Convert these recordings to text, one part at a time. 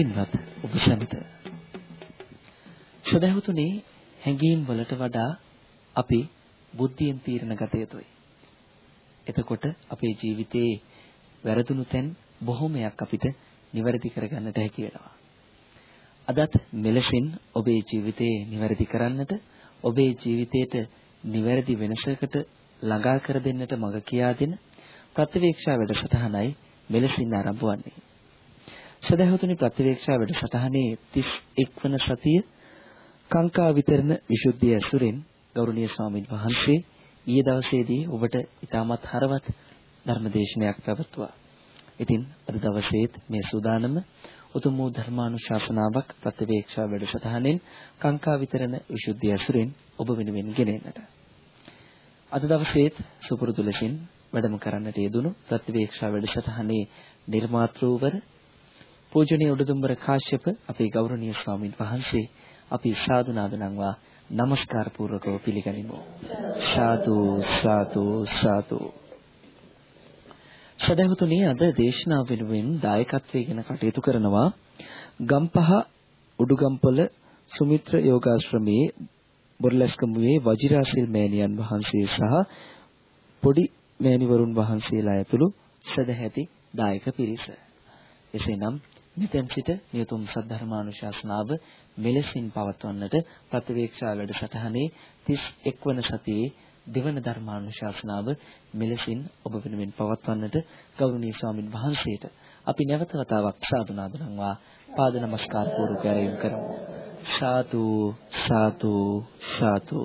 සුපින්වත් ඔබ සැමට සදැහතුනේ හැඟීම් වලට වඩා අපි බුද්ධියෙන් තීරණ ගත යුතුයි. එතකොට අපේ ජීවිතයේ වැරදුණු තැන් බොහොමයක් අපිට නිවැරදි කරගන්නට හැකි වෙනවා. අදත් මෙලෙසින් ඔබේ ජීවිතේ නිවැරදි කරන්නට ඔබේ ජීවිතයට නිවැරදි වෙනසකට ළඟා කර දෙන්නට මඟ කියා දෙන ප්‍රතිවේක්ෂා වැඩසටහනයි මෙලෙසින් ආරම්භ වන්නේ. සදහතුනි ප්‍රතිවේක්ෂා වැඩසටහනේ 31 වන සතිය කාංකා විතරණ විසුද්ධිය ඇසුරෙන් ගෞරවනීය ස්වාමීන් වහන්සේ ඊයේ දවසේදී ඔබට ඉතාමත් හරවත් ධර්මදේශනයක් පැවැත්වුවා. ඉතින් අද දවසේත් මේ සූදානම උතුම් වූ ධර්මානුශාසනාවක් ප්‍රතිවේක්ෂා වැඩසටහනෙන් කාංකා විතරණ විසුද්ධිය ඇසුරෙන් ඔබ වෙනුවෙන් ගෙනෙන්නට. අද දවසේත් සුපුරුදු ලෙසින් වැඩම කරන්නට යෙදුණු ප්‍රතිවේක්ෂා වැඩසටහනේ නිර්මාතෘවර පූජනීය උඩුදුම්බර කාශ්‍යප අපේ ගෞරවනීය ස්වාමින් වහන්සේ අපි සාදු නාද නම්වා নমස්කාර පූර්වකව පිළිගනිමු. සාදු සාදු සාදු සදහතුනි අද දේශනාව වෙනුවෙන් දායකත්වයෙන් කටයුතු කරනවා ගම්පහ උඩුගම්පොළ සුමිත්‍ර යෝගාශ්‍රමයේ බොරලැස්කමුවේ වජිරාසිල් මෑණියන් වහන්සේ සහ පොඩි මෑණිවරුන් වහන්සේලා ඇතුළු සදැහැති දායක පිරිස. එසේනම් මෙතෙන් සිට නියතුම් සද්ධර්මානුශාසනාව මෙලෙසින් පවත්වන්නට ප්‍රතිවේක්ෂා වැඩසටහනේ 31 වන සතියේ දෙවන ධර්මානුශාසනාව මෙලෙසින් ඔබ වෙනුවෙන් පවත්වන්නට ගෞරවනීය ස්වාමින් වහන්සේට අපි නැවත වතාවක් සාදු නාදනම්වා පාද නමස්කාර පූර්වක ආරයම් කරමු. සාදු සාදු සාදු.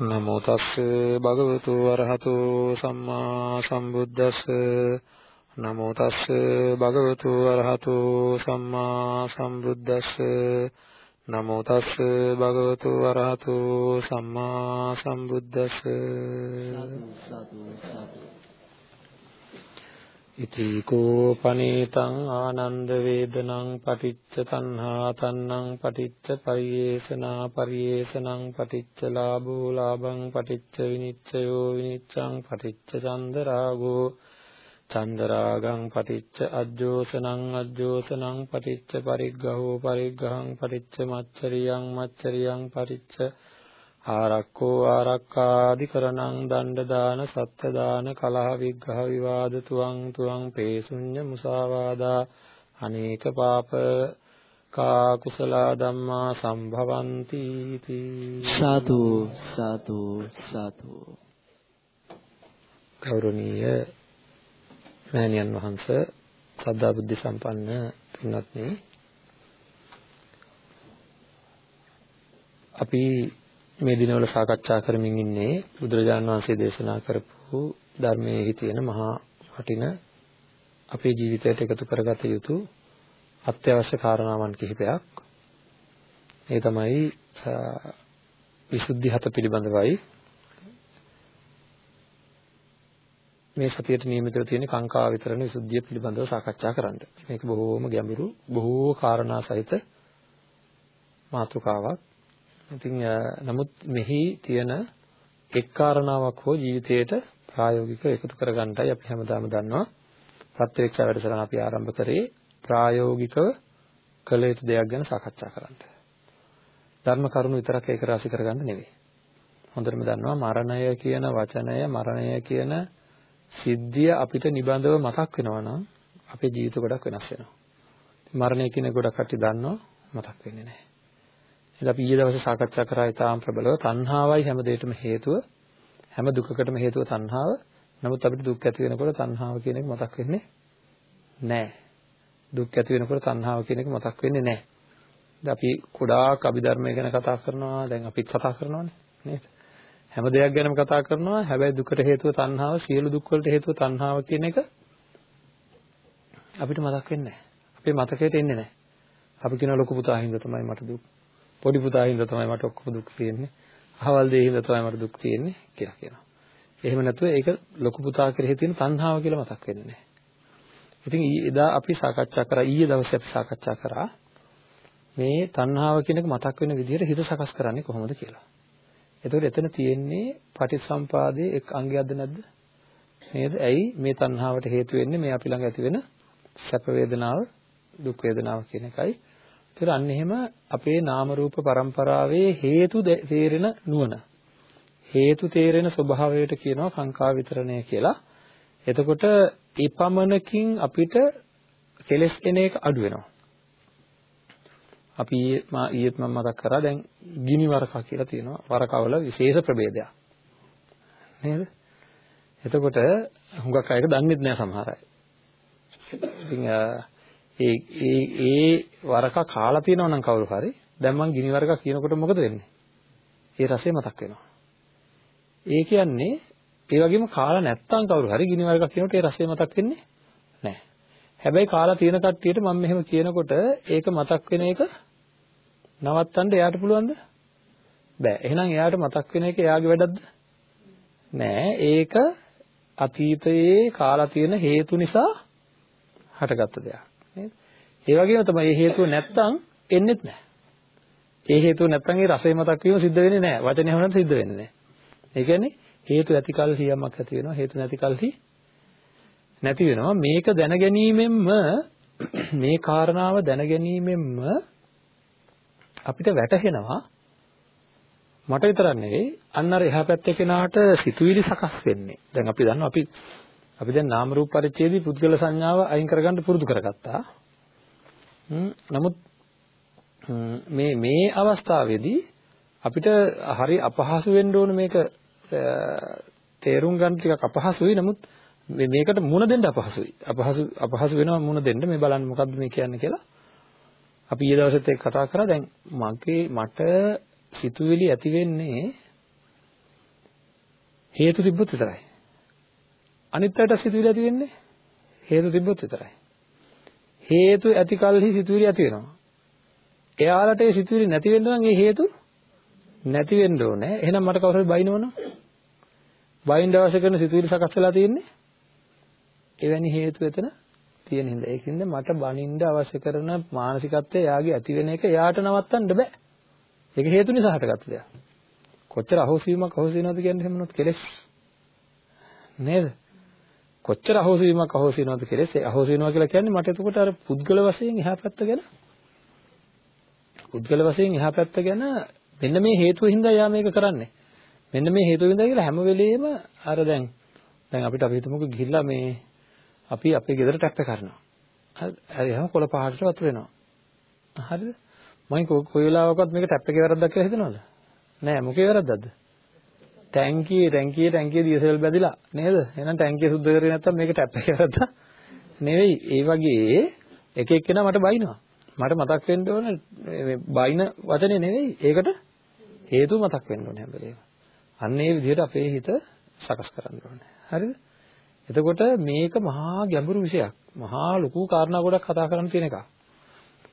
නමෝ තස්ස භගවතු වරහතු සම්මා සම්බුද්දස්ස. නමෝ තස්ස භගවතු වරහතු සම්මා සම්බුද්දස්ස. නමෝ තස්ස භගවතු වරහතු සම්මා සම්බුද්දස්ස. ඉති කෝ පනේතං ආනන්ද වේදනං පටිච්ච තණ්හා තණ්හං පටිච්ච පරියේසනා පරියේසනං පටිච්ච ලාභෝ ලාභං පටිච්ච විනිච්ඡයෝ විනිච්ඡං පටිච්ච චන්දරාගෝ චන්දරාගං පටිච්ච අජ්ජෝසනං අජ්ජෝසනං පටිච්ච පරිග්ගහෝ පරිග්ගහං පටිච්ච මච්චරියං මච්චරියං පටිච්ච ආරක්කෝ ආරක්කාදිකරණං දණ්ඩ දාන සත්ත්‍ය දාන කලහ විග්ඝහ විවාද තුවං තුවං පේසුඤ්ඤ මුසාවාදා අනේක පාප කා කුසල ධම්මා සම්භවಂತಿ සාදු සාදු සාදු. ගෞරවනීය මෑණියන් වහන්සේ සද්ධා බුද්ධ සම්පන්න පින්වත්නි. අපි මේ දිනවල සාකච්ඡා කරමින් ඉන්නේ බුදුරජාණන් වහන්සේ දේශනා කරපු ධර්මයේ තියෙන මහා වටින අපේ ජීවිතයට එකතු කරගත යුතු අත්‍යවශ්‍ය කාරණාවන් කිහිපයක්. ඒ තමයි විසුද්ධි හත පිළිබඳවයි මේ සතියට නියමිතව තියෙන කාංකා විතරණ විසුද්ධිය පිළිබඳව සාකච්ඡා කරන්න. මේක බොහෝම ගැඹුරු බොහෝ කාරණා සහිත මාතෘකාවක්. ඉතින් නමුත් මෙහි තියෙන එක් කාරණාවක් හෝ ජීවිතයට ප්‍රායෝගිකව එකතු කරගන්නටයි අපි හැමදාම දන්නවා. ප්‍රත්‍යක්ෂ වැඩසටහන අපි ආරම්භ කරේ ප්‍රායෝගිකව කළ යුතු දෙයක් ගැන සාකච්ඡා කරන්න. ධර්ම කරුණු විතරක් ඒක රාශි කරගන්න නෙවෙයි. හොඳටම දන්නවා මරණය කියන වචනය මරණය කියන සිද්ධිය අපිට නිබඳව මතක් වෙනවා නම් අපේ ජීවිත ගොඩක් වෙනස් වෙනවා. මරණය කියන ගොඩක් කට්ටිය දන්නවා මතක් වෙන්නේ නැහැ. ඉතින් අපි ඊයේ දවසේ සාකච්ඡා කරා ඊටාම් ප්‍රබලව තණ්හාවයි හැම දෙයකටම හේතුව හැම දුකකටම හේතුව තණ්හාව. නමුත් අපිට දුක් ඇති වෙනකොට තණ්හාව කියන එක මතක් වෙන්නේ නැහැ. දුක් ඇති වෙනකොට තණ්හාව කියන එක මතක් වෙන්නේ නැහැ. දැන් අපි ගොඩාක් අභිධර්මය ගැන කතා කරනවා දැන් අපිත් කතා කරනවානේ නේද? හැම දෙයක් ගැනම කතා කරනවා. හැබැයි දුකට හේතුව තණ්හාව, සියලු දුක් වලට හේතුව තණ්හාව කියන එක අපිට මතක් වෙන්නේ නැහැ. අපේ මතකයට එන්නේ නැහැ. අපි කියන ලොකු පුතා හින්දා තමයි මට දුක්. පොඩි පුතා හින්දා තමයි මට ඔක්කොම දුක් තියෙන්නේ. අහවල් දේ හින්දා තමයි මට දුක් තියෙන්නේ කියලා කියනවා. එහෙම නැතුව ඒක ලොකු පුතා කෙරෙහි තියෙන තණ්හාව කියලා මතක් වෙන්නේ නැහැ. ඉතින් එදා අපි සාකච්ඡා කරා ඊයේ දවසේ අපි සාකච්ඡා කරා මේ තණ්හාව කියන එක මතක් වෙන විදිහට හිත සකස් කරන්නේ කොහොමද කියලා. එතකොට එතන තියෙන්නේ පටිච්චසම්පාදයේ එක් අංගයක්ද නැද්ද? නේද? ඇයි මේ තණ්හාවට හේතු වෙන්නේ මේ අපි ළඟ ඇති වෙන සැප වේදනාව, දුක් වේදනාව කියන එකයි. ඒතර අන්න එහෙම අපේ නාම රූප પરම්පරාවේ හේතු තේරෙන නුවණ. හේතු තේරෙන ස්වභාවයට කියනවා කාංකා විතරණය කියලා. එතකොට ඊපමණකින් අපිට කෙලස් එන එක අඩු වෙනවා. අපි මා ඊයේත් මම මතක් කරා දැන් ගිනි වරකා කියලා තියෙනවා වරකවල විශේෂ ප්‍රභේදයක් නේද එතකොට හුඟක් අයට දන්නේත් නැහැ සමහර අය ඉතින් ඒ ඒ ඒ වරකා කාලා තියෙනවා නම් කවුරු හරි දැන් මං ගිනි වරකා කියනකොට මොකද වෙන්නේ ඒ රසය මතක් වෙනවා ඒ කියන්නේ ඒ වගේම කාලා නැත්තම් කවුරු හරි ගිනි වරකා කියනකොට ඒ රසය මතක් වෙන්නේ නැහැ හැබැයි කාලා තියෙන කට්ටියට මම මෙහෙම කියනකොට ඒක මතක් වෙන එක නවත්තන්න එයාට පුළුවන්ද? බෑ. එහෙනම් එයාට මතක් වෙන එක එයාගේ වැඩක්ද? නෑ. ඒක අතීතයේ කාලා තියෙන හේතු නිසා හටගත්ත දෙයක්. නේද? ඒ වගේම තමයි මේ හේතුව නැත්තම් එන්නේත් නෑ. ඒ හේතුව නැත්තම් ඒ රසය මතක් වීම සිද්ධ වෙන්නේ නෑ. වචනේ හොනත් සිද්ධ වෙන්නේ නෑ. ඒ කියන්නේ හේතු ඇති කල්හි යමක් ඇති වෙනවා. හේතු නැති කල්හි නැති වෙනවා. මේක දැනගැනීමෙන්ම මේ කාරණාව දැනගැනීමෙන්ම අපිට වැටහෙනවා මට විතරක් නෙවෙයි අන්න අර එහා පැත්තේ කෙනාට සිතුවිලි සකස් වෙන්නේ. දැන් අපි දන්නවා අපි අපි දැන් නාම රූප පරිච්ඡේදී පුද්ගල සංඥාව අයින් කරගන්න පුරුදු කරගත්තා. නමුත් මේ මේ අවස්ථාවේදී අපිට හරි අපහසු වෙන්න ඕන මේක තේරුම් ගන්න ටිකක් අපහසුයි. නමුත් මේකට මුණ දෙන්න අපහසුයි. අපහසු අපහසු වෙනවා මුණ දෙන්න මේ බලන්න මොකද්ද මේ කියන්නේ කියලා. අපි ඊයේ දවසෙත් ඒක කතා කරා දැන් මගේ මට සිතුවිලි ඇති වෙන්නේ හේතු තිබ්බොත් විතරයි. අනිත් අයට සිතුවිලි ඇති වෙන්නේ හේතු තිබ්බොත් විතරයි. හේතු ඇති කලෙහි සිතුවිලි ඇති වෙනවා. එයාලට ඒ සිතුවිලි නැති වෙන්න නම් ඒ හේතු නැති වෙන්න ඕනේ. එහෙනම් මට කවුරු හරි බයිනවනම් බයින් දවසේ කරන සිතුවිලි සකස් වෙලා තියෙන්නේ එවැනි හේතු එතන තියෙන හින්දා ඒකින්ද මට බනින්න අවශ්‍ය කරන මානසිකත්වය යාගේ ඇති වෙන එක යාට නවත්තන්න බෑ. ඒක හේතු නිසා හටගත්ත දෙයක්. කොච්චර අහෝසීමක් අහෝසීනවද කියන්නේ එහෙම නොත් කෙලෙස්. නේද? කොච්චර අහෝසීමක් අහෝසීනවද කෙලෙස්. ඒ අහෝසීනවා කියලා කියන්නේ මට එතකොට අර පුද්ගල වශයෙන් එහා පැත්ත ගැන පුද්ගල වශයෙන් එහා පැත්ත ගැන මෙන්න මේ හේතුව හින්දා යා මේක කරන්නේ. මෙන්න මේ හේතුව හින්දා කියලා හැම වෙලෙම අර දැන් දැන් අපිට අපි හිතමුකෝ ගිහිල්ලා මේ අපි අපේ ගෙදර ටැප් එක කරනවා. හරිද? හරියම කොළ පහකට වතුර එනවා. හරිද? මම කොයි වෙලාවකවත් මේක ටැප් එකේ වැරද්දක් කියලා හිතනවද? නෑ මොකේ වැරද්දක්ද? ටැංකියේ ටැංකියේ ටැංකියේ දියසෙල් බැදිලා නේද? එහෙනම් ටැංකිය සුද්ධ කරේ නැත්තම් මේක ටැප් එකේ වැරද්දක් නෙවෙයි. ඒ වගේ එක එක්කෙනා මට බයිනවා. මට මතක් වෙන්න ඕන මේ බයින වචනේ නෙවෙයි. ඒකට හේතුව මතක් වෙන්න ඕනේ හැම වෙලේම. අන්න ඒ විදිහට අපේ හිත සකස් කරන්න ඕනේ. හරිද? එතකොට මේක මහා ගැඹුරු විෂයක්. මහා ලොකු කාරණා ගොඩක් කතා කරන්න තියෙන එකක්.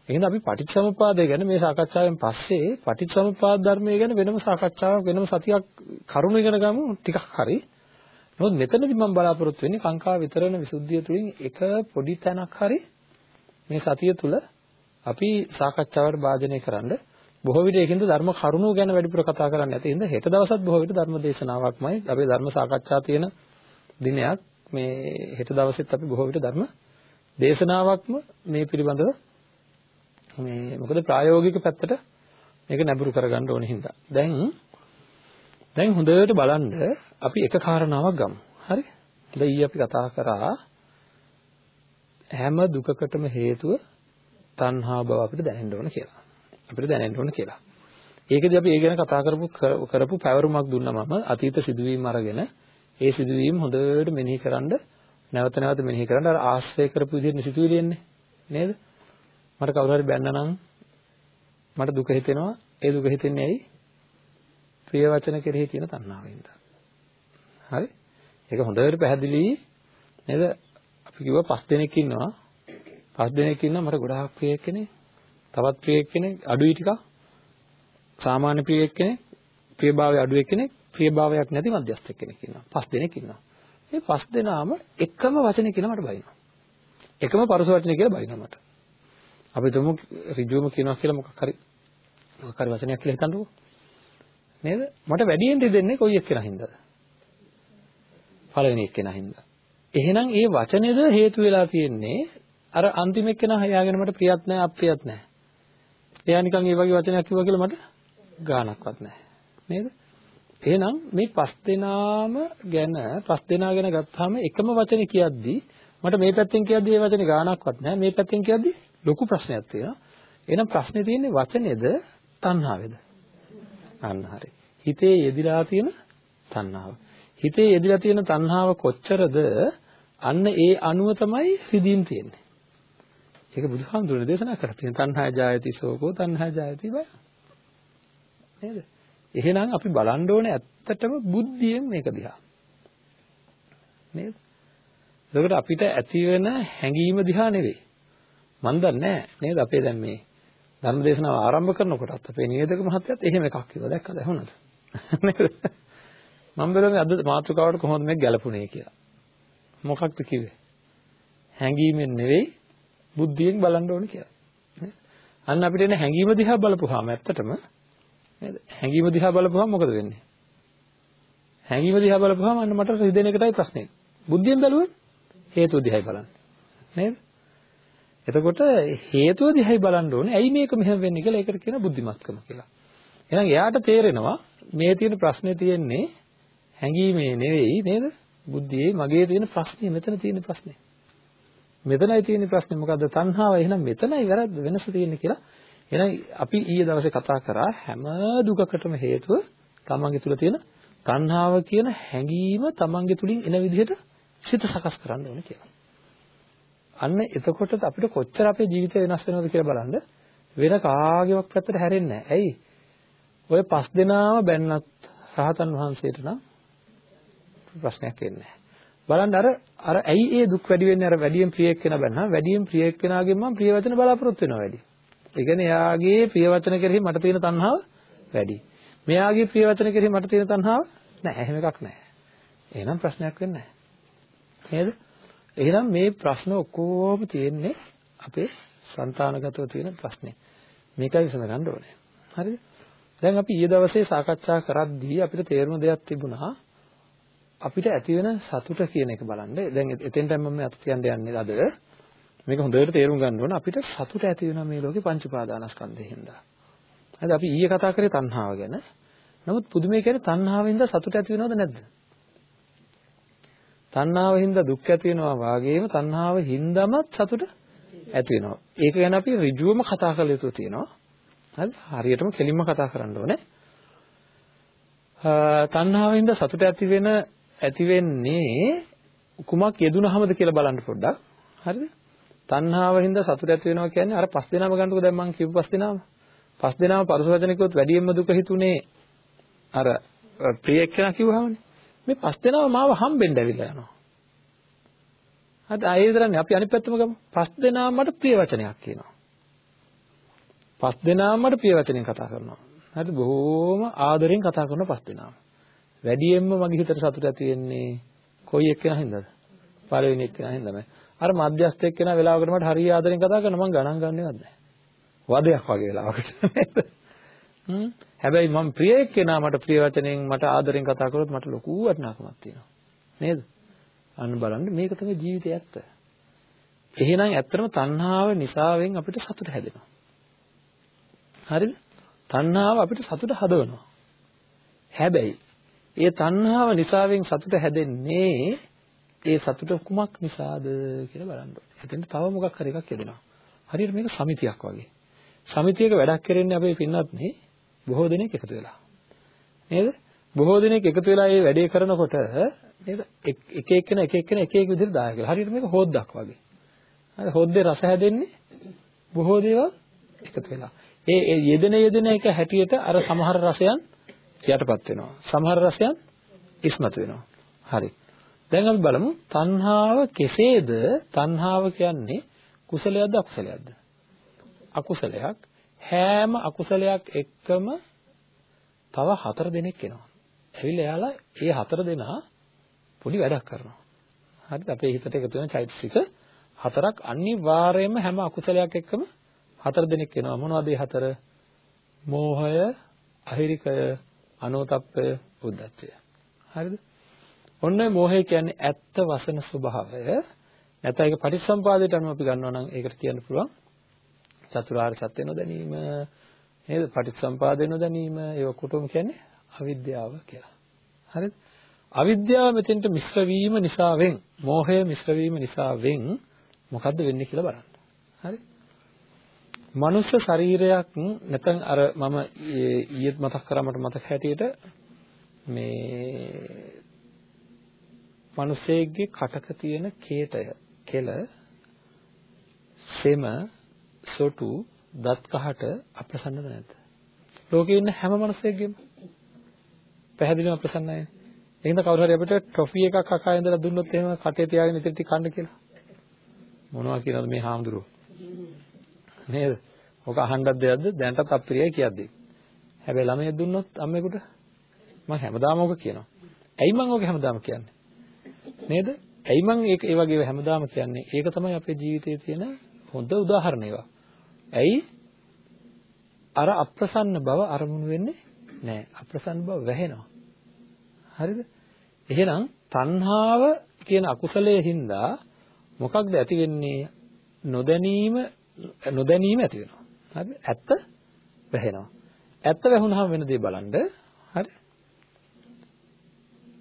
එහෙනම් අපි පටිච්චසමුප්පාදය ගැන මේ සාකච්ඡාවෙන් පස්සේ පටිච්චසමුප්පාද ධර්මය ගැන වෙනම සාකච්ඡාවක් වෙනම සතියක් කරුණු ඉගෙන ගමු ටිකක් හරි. නමුත් මෙතනදි මම බලාපොරොත්තු වෙන්නේ කාංකා විතරන විසුද්ධිය තුලින් එක පොඩි තැනක් හරි මේ සතිය තුල අපි සාකච්ඡාවට භාජනය කරන්න බොහෝ විට ඒකින්ද ධර්ම කරුණු ගැන වැඩිපුර කතා කරන්නේ නැති හින්දා හෙට දවසත් බොහෝ විට ධර්ම දේශනාවක්මයි අපේ ධර්ම සාකච්ඡා තියෙන දිනයක් මේ හෙට දවසෙත් අපි බොහෝ විට ධර්ම දේශනාවක්ම මේ පිළිබඳව මේ මොකද ප්‍රායෝගික පැත්තට මේක නැඹුරු කරගන්න ඕන හින්දා. දැන් දැන් හොඳට බලන්න අපි එක කාරණාවක් ගමු. හරි? දැන් ඊයේ අපි කතා කරා හැම දුකකටම හේතුව තණ්හා බව අපිට දැනෙන්න ඕන කියලා. අපිට දැනෙන්න ඕන කියලා. ඒකදී අපි ඒ ගැන කතා කරපු කරපු පැවරුමක් දුන්නා මම අතීත සිදුවීම් අරගෙන ඒ සිදුවීම් හොඳට මෙනෙහි කරන්ඩ නැවත නැවත මෙනෙහි කරන්ඩ අර ආශ්‍රය කරපු විදිහට සිතුවිලි එන්නේ නේද? මට කවුරු හරි බැන්න නම් මට දුක හිතෙනවා. ඒ දුක හිතෙන්නේ ඇයි? ප්‍රිය වචන කෙරෙහි තියෙන තණ්හාවෙන්ද. හරි? ඒක හොඳට පැහැදිලි නේද? අපි කිව්වා පස් දෙනෙක් ඉන්නවා. පස් දෙනෙක් ඉන්නවා මට ගොඩාක් ප්‍රිය කෙනෙක්. තවත් ප්‍රිය කෙනෙක් අඩුයි ටිකක්. සාමාන්‍ය ප්‍රිය කෙනෙක්, ප්‍රියභාවය අඩු කෙනෙක්, ප්‍රියභාවයක් නැති මධ්‍යස්ථ කෙනෙක් ඉන්නවා. පස් දෙනෙක් ඉන්නවා. මේ පස් දෙනාම එකම වචනේ කියලා මට බයිනවා. එකම පරස වචනේ කියලා බයිනවා මට. අපි තුමු ඍජුවම කියනවා කියලා මොකක් හරි මොකක් හරි වචනයක් කියලා හිතන්නකෝ. නේද? මට වැඩියෙන් දෙන්නේ කොයි එක්කෙනා හින්දාද? පළවෙනි එක්කෙනා හින්දා. එහෙනම් ඒ වචනේද හේතු වෙලා තියෙන්නේ අර අන්තිම එක්කෙනා හයාගෙන මට ප්‍රියත් නැහැ අප්‍රියත් නැහැ. එයා නිකන් ඒ වගේ වචනයක් කිව්වා කියලා මට ගාණක්වත් නැහැ. නේද? එහෙනම් මේ පස් දෙනාම ගැන පස් දෙනා ගැන ගත්තාම එකම වචනේ කියද්දී මට මේ පැත්තෙන් කියද්දී ඒ වචනේ ගාණක්වත් නැහැ. මේ පැත්තෙන් කියද්දී ලොකු ප්‍රශ්නයක් තියෙනවා. එහෙනම් ප්‍රශ්නේ තියෙන්නේ වචනේද තණ්හාවේද? අන්න හරි. හිතේ යෙදිලා තියෙන තණ්හාව. හිතේ යෙදිලා තියෙන තණ්හාව කොච්චරද අන්න ඒ අණුව තමයි රිදීම් තියෙන්නේ. ඒක බුදුහාමුදුරනේ දේශනා කරලා තියෙන තණ්හා ජායති සෝකෝ තණ්හා ජායති බය. නේද? එහෙනම් අපි බලන්න ඕනේ ඇත්තටම බුද්ධියෙන් මේක දිහා. නේද? එතකොට අපිට ඇති වෙන හැඟීම දිහා නෙවෙයි. මන් දන්නේ නේද අපේ දැන් මේ ධර්ම දේශනාව ආරම්භ කරනකොටත් අපේ නිවේදක මහත්තයත් එහෙම එකක් කිව්වා. දැක්කද? හොනද? නේද? මම බලන්නේ අද මාතෘකාවට කොහොමද මේක ගැලපුණේ කියලා. මොකක්ද කිව්වේ? හැඟීමෙන් නෙවෙයි බුද්ධියෙන් බලන්න ඕනේ කියලා. අන්න අපිට එන හැඟීම දිහා බලපුවාම ඇත්තටම නේද? හැඟීම දිහා බලපුවාම මොකද වෙන්නේ? හැඟීම දිහා බලපුවාම අන්න මට රිදෙන එකටයි ප්‍රශ්නේ. බුද්ධියෙන් බැලුවොත් හේතුව දිහායි බලන්නේ. නේද? එතකොට හේතුව දිහායි බලන්න ඕනේ. ඇයි මේක මෙහෙම වෙන්නේ කියලා ඒකට කියන බුද්ධිමත්කම කියලා. එහෙනම් එයාට තේරෙනවා මේ තියෙන ප්‍රශ්නේ තියෙන්නේ හැඟීමේ නෙවෙයි නේද? බුද්ධියේ මගේ තියෙන ප්‍රශ්නේ මෙතන තියෙන ප්‍රශ්නේ. මෙතනයි තියෙන ප්‍රශ්නේ මොකද්ද? තණ්හාව එහෙනම් මෙතනයි වැරද්ද වෙනස තියෙන්නේ කියලා. එහෙනම් අපි ඊයේ දවසේ කතා කරා හැම දුකකටම හේතුව තමන්ගේ තුල තියෙන තණ්හාව කියන හැඟීම තමන්ගේ තුලින් එන විදිහට සිත සකස් කරන්න ඕනේ කියලා. අන්න එතකොට අපිට කොච්චර අපේ ජීවිතය වෙනස් වෙනවද කියලා බලන්න වෙන කාගේවත් පැත්තට හැරෙන්නේ නැහැ. ඇයි? ඔය පස් දෙනාම බැන්නත් රහතන් වහන්සේට නම් ප්‍රශ්නයක් එන්නේ නැහැ. බලන්න අර අර ඇයි ඒ දුක් වැඩි වෙන්නේ අර වැඩියෙන් ප්‍රිය එක්කෙනා බැන්නා වැඩියෙන් ප්‍රිය එක්කෙනාගෙන් මම ප්‍රිය වචන බලාපොරොත්තු වෙනවා වැඩි. ඒ කියන්නේ එයාගේ ප්‍රිය වචන කෙරෙහි මට තියෙන තණ්හාව වැඩි. මෙයාගේ ප්‍රිය වචන කෙරෙහි මට තියෙන තණ්හාව නැහැ. එහෙම එකක් නැහැ. එහෙනම් ප්‍රශ්නයක් වෙන්නේ නැහැ. නේද? එහෙනම් මේ ප්‍රශ්න ඔක්කොම තියෙන්නේ අපේ సంతానගතව තියෙන ප්‍රශ්නේ. මේකයි විසඳගන්න ඕනේ. හරිද? දැන් අපි ඊයේ දවසේ සාකච්ඡා කරද්දී අපිට තේරුණ දෙයක් තිබුණා. අපිට ඇති වෙන සතුට කියන එක බලන්න. දැන් එතෙන්ට මම අත තියන්න යන්නේ අද. මේක හොඳට තේරුම් ගන්න ඕන අපිට සතුට ඇති වෙන මේ ලෝකේ පංච පාදානස්කන්ධයෙන් හින්දා. හරිද? අපි ඊයේ කතා කරේ තණ්හාව ගැන. නමුත් පුදුමේ කියන්නේ තණ්හාවෙන්ද සතුට ඇති වෙනවද නැද්ද? තණ්හාවෙන්ද දුක් ඇති වෙනවා වාගේම තණ්හාව හින්දාම සතුට ඇති වෙනවා. ඒක ගැන අපි ඍජුවම කතා කරලා යුතු තියෙනවා. හරිද? හරියටම කෙලින්ම කතා කරන්න ඕනේ. තණ්හාවෙන්ද සතුට ඇති වෙන ඇති වෙන්නේ කුමක් යෙදුනහමද කියලා බලන්න පොඩ්ඩක්. හරිද? තණ්හාව හින්දා සතුට ඇති වෙනවා කියන්නේ අර පස් දෙනාම ගන්නකො දැන් මම කියපු පස් දෙනාම. පස් දෙනාම පරස වචනිකුත් වැඩියෙන්ම දුක හිතුනේ අර ප්‍රිය එක්කෙනා කිව්වහමනේ. මේ පස් දෙනාම මාව හම්බෙන්න ඇවිල්ලා යනවා. හරි ආයෙ විතරනේ අපි අනිත් පැත්තම ගමු. පස් දෙනාම මට ප්‍රිය වචනයක් කියනවා. පස් දෙනාම මට ප්‍රිය වචනෙන් කතා කරනවා. හරි බොහොම ආදරෙන් කතා කරන පස් දෙනාම. වැඩියෙන්ම මගේ හිතට සතුට ඇති වෙන්නේ කොයි එක්කෙනා හින්දාද? පළවෙනි එක්කෙනා හින්දාමයි. අර මධ්‍යස්ථ එක්කෙනා වෙලාවකට මට හරිය ආදරෙන් කතා කරන මම ගණන් ගන්නවත් නැහැ. වදයක් වගේ වෙලාවකට නේද? හ්ම්. හැබැයි මම ප්‍රිය එක්කෙනා මට ප්‍රිය වචනෙන් මට ආදරෙන් කතා කරොත් මට ලොකු වටිනාකමක් තියෙනවා. නේද? අන්න බලන්න මේක තමයි ජීවිතය ඇත්ත. එහෙනම් ඇත්තටම තණ්හාව නිසාවෙන් අපිට සතුට හැදෙනවා. හරිද? තණ්හාව අපිට සතුට හදවනවා. හැබැයි ඒ තණ්හාව නිසාවෙන් සතුට හැදෙන්නේ ඒ සතුට කුමක් නිසාද කියලා බලන්න ඕනේ. එතෙන් තව මොකක් හරි එකක් යදෙනවා. හරියට මේක සමිතියක් වගේ. සමිතියක වැඩක් කරන්නේ අපේ පින්නත් නේ බොහෝ දෙනෙක් එකතු වෙලා. නේද? බොහෝ දෙනෙක් එකතු වෙලා මේ වැඩේ කරනකොට නේද? එක එක්කෙනා එක එක්කෙනා එක එක විදිහට දායක වෙලා. හරියට මේක හොද්දක් වගේ. හරි හොද්දේ රස හැදෙන්නේ බොහෝ දේවල් එකතු වෙලා. ඒ යෙදෙන යෙදෙන එක හැටියට අර සමහර රසයන් යටපත් වෙනවා. සමහර රසයන් ඉස්මතු වෙනවා. හරි. දැන් අපි බලමු තණ්හාව කෙසේද තණ්හාව කියන්නේ කුසලයක්ද අකුසලයක්ද? අකුසලයක්. හැම අකුසලයක් එක්කම තව හතර දෙනෙක් එනවා. ඇවිල්ලා එයාලා ඒ හතර දෙනා පොඩි වැඩක් කරනවා. හරිද? අපේ හිතට එකතු වෙන චෛතසික හතරක් අනිවාර්යයෙන්ම හැම අකුසලයක් එක්කම හතර දෙනෙක් එනවා. මොනවද මේ හතර? මෝහය, අහිරිකය, අනෝතප්පය, උද්ධච්චය. හරිද? ඔන්න මෝහය කියන්නේ ඇත්ත වසන ස්වභාවය. නැත්නම් ඒක පටිච්චසම්පාදයට අනුව අපි ගන්නවා නම් ඒකට කියන්න පුළුවන් චතුරාර්ය සත්‍ය නොදැනීම නේද? පටිච්චසම්පාදේ නොදැනීම ඒක කුතුම කියන්නේ අවිද්‍යාව කියලා. හරිද? අවිද්‍යාව මෙතෙන්ට මිශ්‍ර වීම නිසාවෙන් මෝහය මිශ්‍ර වීම නිසාවෙන් මොකද්ද වෙන්නේ කියලා බලන්න. හරි? මනුෂ්‍ය ශරීරයක් නැත්නම් අර මම ඊයේත් මතක් කරා මට මතක හැටියට මේ මිනිසෙක්ගේ කටක තියෙන කේතය කෙල සෙම සොටු දත් කහට අප්‍රසන්නද නැද්ද? ලෝකේ ඉන්න හැම මිනිසෙක්ගෙම පැහැදිලිව අප්‍රසන්නයි. එහෙනම් කවුරු හරි අපිට ට්‍රොෆි එකක් අකා ඉඳලා දුන්නොත් එහෙම කටේ තියාගෙන ඉතින් ටික කන්න කියලා. මොනවා කියනවද මේ හාමුදුරුවෝ? නේද? ඔක අහන්නත් දෙයක්ද දැනටත් අප්‍රියයි කියද්දී. හැබැයි ළමයෙක් දුන්නොත් අම්මෙකුට මම හැමදාම ඔක කියනවා. ඇයි මම ඔක හැමදාම කියන්නේ? නේද? ඇයි මම ඒක ඒ වගේ හැමදාම කියන්නේ? ඒක තමයි අපේ ජීවිතයේ තියෙන හොඳ උදාහරණ ඒවා. ඇයි? අර අප්‍රසන්න බව අරමුණු වෙන්නේ නැහැ. අප්‍රසන්න බව වැහෙනවා. හරිද? එහෙනම් තණ්හාව කියන අකුසලයේ හින්දා මොකක්ද ඇති වෙන්නේ? නොදැනීම නොදැනීම ඇති වෙනවා. හරිද? ඇත්ත වැහෙනවා. ඇත්ත වැහුනහම වෙන දේ බලන්න. හරි?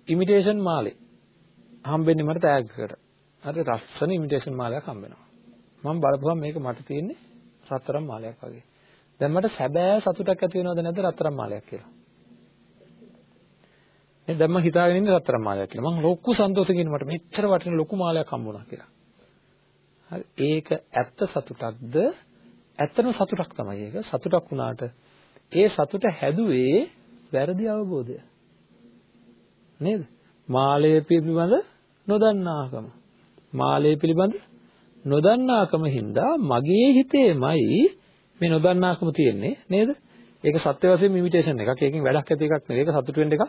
ඉමිටේෂන් මාලේ හම්බෙන්නේ මට තෑග්ගකට. හරි රස්සන ඉමිටේෂන් මාලයක් හම්බෙනවා. මම බලපුවම මේක මට තියෙන්නේ රත්තරන් මාලයක් වගේ. දැන් මට සැබෑ සතුටක් ඇති වෙනවද නැද්ද රත්තරන් මාලයක් කියලා? මේ දැන් මම හිතාගෙන ඉන්නේ රත්තරන් මාලයක් කියලා. මම ලොකු සන්තෝෂකින් මට මෙච්චර වටින ලොකු මාලයක් හම්බුණා කියලා. හරි ඒක ඇත්ත සතුටක්ද? ඇත්තම සතුටක් තමයි ඒක. සතුටක් වුණාට ඒ සතුට හැදුවේ වැරදි අවබෝධය. නේද? මාලය පිළිබඳ නොදන්නාකම. මාලය පිළිබඳ නොදන්නාකම හින්දා මගේ හිතේමයි මේ නොදන්නාකම තියෙන්නේ නේද? ඒක සත්‍ය වශයෙන්ම ඉමිටේෂන් එකක්. ඒකෙන් වැඩක් ඇති එකක් නෙවෙයි. ඒක සතුට වෙන්න එකක්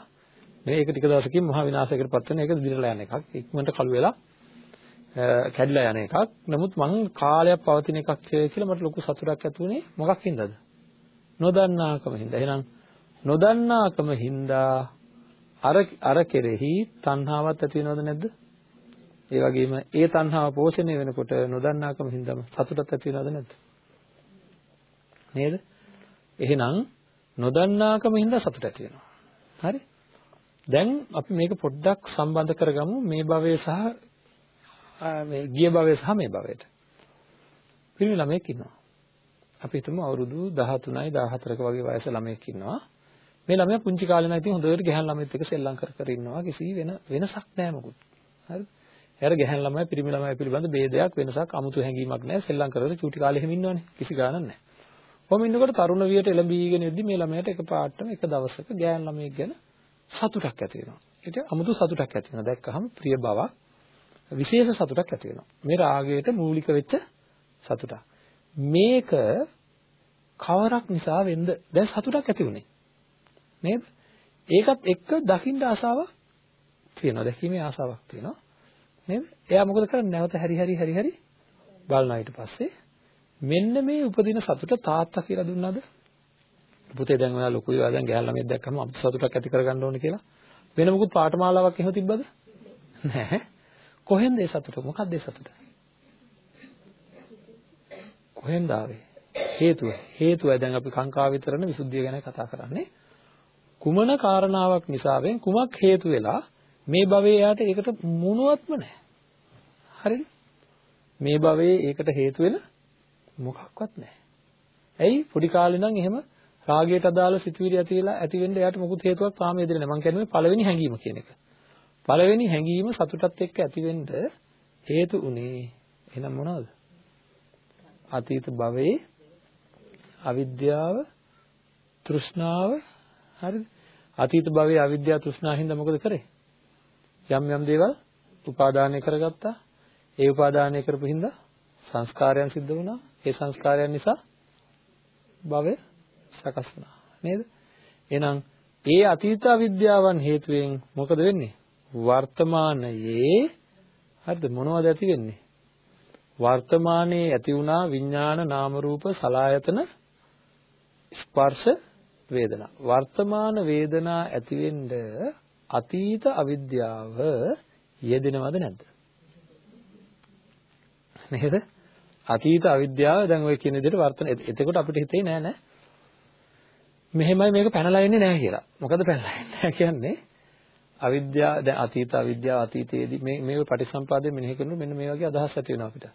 නෙවෙයි. ඒක ටික දවසකින් මහා විනාශයකට පත් වෙන එක දිනලා යන එකක්. ඉක්මනට කළු වෙලා කැඩිලා යන එකක්. නමුත් මං කාලයක් පවතින එකක් කියලා මට ලොකු සතුටක් ඇති වුණේ මොකක් හින්දාද? නොදන්නාකම හින්දා. එහෙනම් නොදන්නාකම හින්දා අර අර කෙරෙහි තණ්හාවක් ඇති වෙනවද නැද්ද? ඒ වගේම ඒ තණ්හාව පෝෂණය වෙනකොට නොදන්නාකම හින්දාම සතුටක් ඇති වෙනවද නැද්ද? නේද? එහෙනම් නොදන්නාකම හින්දා සතුට ඇති වෙනවා. හරි? දැන් අපි මේක පොඩ්ඩක් සම්බන්ධ කරගමු මේ භවයේ සහ මේ ගිය භවයේ සහ මේ භවයට. පිරිමි ළමයෙක් ඉන්නවා. අපි හිතමු අවුරුදු 13යි 14ක වගේ වයස ළමයෙක් ඉන්නවා. මේ ළමයා පුංචි කාලේ නම් ඉතින් හොඳට ගැහන් ළමයෙක් එක්ක සෙල්ලම් කර කර ඉන්නවා. කිසි වෙන වෙනසක් නැහැ මොකුත්. හරිද? එයාට ගැහැණු ළමයි පිරිමි ළමයි පිළිබඳ ભેදයක් වෙනසක් අමුතු හැඟීමක් නැහැ. සෙල්ලම් කරලා චූටි කාලේ හැම ඉන්නවනේ. කිසි ගාණක් නැහැ. කොහොම ඉන්නකොට තරුණ වියට එළඹීගෙන ඉද්දි මේ ළමයාට එකපාරටම එක දවසක ගෑන් ළමයෙක් ගැන සතුටක් ඇති වෙනවා. ඒක අමුතු සතුටක් ඇති වෙනවා. දැක්කහම ප්‍රිය බවක් විශේෂ සතුටක් ඇති වෙනවා. මේ රාගයට මූලික වෙච්ච සතුටක්. මේක කවරක් නිසා වෙන්ද? දැන් සතුටක් ඇති උනේ නේද? ඒකත් එක්ක දකින්න ආසාවක් තියෙනවා. දැකීමේ ආසාවක් තියෙනවා. නේද? එයා මොකද කරන්නේ? නැවත හැරි හැරි හැරි හැරි බලනවා ඊට පස්සේ මෙන්න මේ උපදින සතුට තාත්තා කියලා දුන්නාද? පුතේ දැන් ඔයා ලොකු ඒවා දැන් ගෑල් ළමෙක් දැක්කම අපිට සතුටක් ඇති කරගන්න ඕනේ කියලා. වෙන මොකුත් පාඨමාලාවක් එහෙම තිබ්බද? නැහැ. කොහෙන්ද ඒ සතුට? මොකක්ද ඒ සතුට? කොහෙන්ද ආවේ? හේතුව. හේතුවයි දැන් අපි කාංකා විතරන විසුද්ධිය ගැන කතා කරන්නේ. කුමන කාරණාවක් නිසාවෙන් කුමක් හේතු වෙලා මේ භවයේ යාට ඒකට මොනවත්ම නැහැ. හරිද? මේ භවයේ ඒකට හේතු වෙන මොකක්වත් නැහැ. ඇයි පොඩි කාලේ නම් එහෙම රාගයට අදාළ සිතුවිලි ඇති වෙලා ඇති වෙන්න එයාට මොකුත් හේතුවක් තාම ඉදිරිය නැහැ. මම කියන්නේ පළවෙනි හැඟීම කියන එක. පළවෙනි හැඟීම සතුටත් එක්ක ඇති වෙන්න හේතු උනේ එහෙනම් මොනවද? අතීත භවයේ අවිද්‍යාව තෘෂ්ණාව හරිද? අතීත භවයේ අවිද්‍යාව තෘෂ්ණාව හින්දා මොකද කරේ? යම් යම් දේවල් උපාදානය කරගත්තා. ඒ උපාදානය කරපු හින්දා සංස්කාරයන් සිද්ධ වුණා. ඒ සංස්කාරයන් නිසා භවය සකස් වුණා. නේද? එහෙනම් ඒ අතීත අවිද්‍යාවන් හේතුවෙන් මොකද වෙන්නේ? වර්තමානයේ හරිද මොනවද ඇති වෙන්නේ? වර්තමානයේ ඇති වුණා විඥාන නාම රූප සලායතන ස්පර්ශ වේදනා. වර්තමාන වේදනා ඇති වෙන්න අතීත අවිද්‍යාව යෙදෙනවද නැද්ද? නේද? අතීත අවිද්‍යාව දැන් ඔය කියන විදිහට වර්තන එතකොට අපිට හිතේ නෑ නෑ මෙහෙමයි මේක පැනලා එන්නේ නැහැ කියලා. මොකද පැනලා එන්නේ නැහැ කියන්නේ අවිද්‍යාව දැන් අතීත අවිද්‍යාව අතීතයේදී මේ මේ පටිසම්පාදයෙන් මෙනෙහි කරනකොට මෙන්න මේ වගේ අදහස් ඇති වෙනවා අපිට.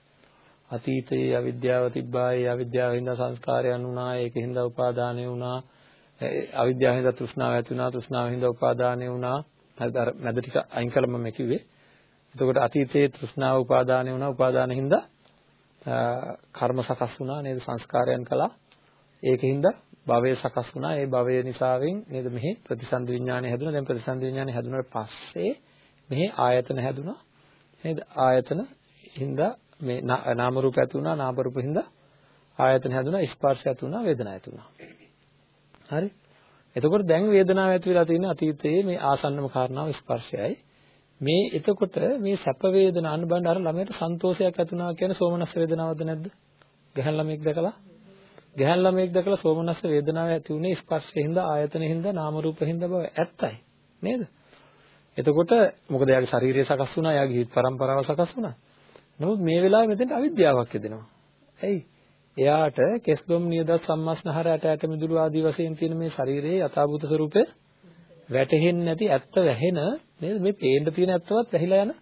අතීතයේ අවිද්‍යාව තිබ්බා ඒ අවිද්‍යාවෙන්ද සංස්කාරයන් වුණා ඒකෙන්ද උපාදානය වුණා අවිද්‍යාවෙන්ද තෘෂ්ණාව ඇති වුණා තෘෂ්ණාවෙන්ද උපාදානය වුණා හරිද අර මැද ටික අයින් කළම මම කිව්වේ එතකොට අතීතයේ තෘෂ්ණාව උපාදානය වුණා උපාදානෙහිඳ කර්ම සකස් වුණා නේද සංස්කාරයන් කළා ඒකෙහිඳ භවය සකස් වුණා. ඒ භවය නිසාවෙන් නේද මෙහි ප්‍රතිසන්දි විඥානය හැදුණා. දැන් ප්‍රතිසන්දි විඥානය හැදුණාට පස්සේ මෙහි ආයතන හැදුණා. නේද? ආයතන හින්දා මේ නාම රූප ඇති වුණා. නාම රූප හින්දා ආයතන හැදුණා. ස්පර්ශ ඇති වුණා. වේදනා ඇති වුණා. හරි? එතකොට දැන් වේදනාව ඇති වෙලා තියෙන අතීතයේ මේ ආසන්නම කාරණාව ස්පර්ශයයි. මේ එතකොට මේ සැප වේදනා අන්න බලන්න අර ළමයට සන්තෝෂයක් ඇති වුණා කියන්නේ සෝමනස්ස වේදනාවක්ද නැද්ද? ගැහන් ළමෙක් දැකලා ගැහැන් ළමයෙක් දැකලා සෝමනස්ස වේදනාව ඇති උනේ ස්පර්ශයෙන් ආයතනෙන් නාම රූපෙන් බව ඇත්තයි නේද? එතකොට මොකද එයාගේ ශරීරය සකස් වුණා, එයාගේ හිත් පරම්පරාව සකස් වුණා. නමුත් මේ වෙලාවේ මෙතෙන්ට අවිද්‍යාවක් යදෙනවා. ඇයි? එයාට කෙස්ලොම් නියදත් සම්මස්නහර ඇට ඇට මිදුළු ආදී වශයෙන් තියෙන මේ ශරීරයේ යථාභූත ස්වરૂපය වැටහෙන්නේ නැති ඇත්ත වැහෙන නේද? මේ පේන්න තියෙන ඇත්තවත් වැහිලා යන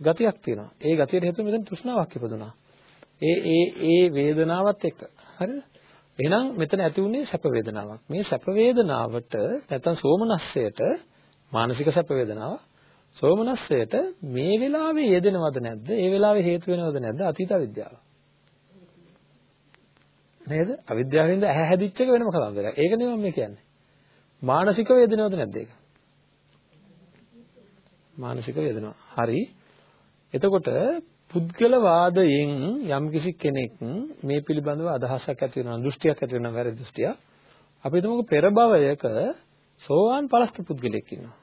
ගතියක් තියෙනවා. ඒ ගතියට හේතුව මෙතන තෘෂ්ණාවක් ඉපදුනා. ඒ ඒ ඒ වේදනාවත් එක්ක. හරිද? එහෙනම් මෙතන ඇති වුණේ සැප වේදනාවක්. මේ සැප වේදනාවට නැත්නම් සෝමනස්සයට මානසික සැප වේදනාව සෝමනස්සයට මේ වෙලාවේ යෙදෙනවද නැද්ද? ඒ වෙලාවේ හේතු වෙනවද නැද්ද? අතීත අවිද්‍යාව. නේද? අවිද්‍යාවෙන්ද ඇහැ හැදිච්ච එක වෙනම කතාවක්ද? ඒක නෙමෙයි මම කියන්නේ. මානසික වේදනාවද නැද්ද ඒක? මානසික වේදනාව. හරි. එතකොට පුද්ගලවාදයෙන් යම්කිසි කෙනෙක් මේ පිළිබඳව අදහසක් ඇති වෙනවා දෘෂ්ටියක් ඇති වෙනවා වැරදි දෘෂ්ටියක් අපි හිතමුකෝ පෙර භවයක සෝවාන් පලස්ත පුද්ගලෙක් ඉන්නවා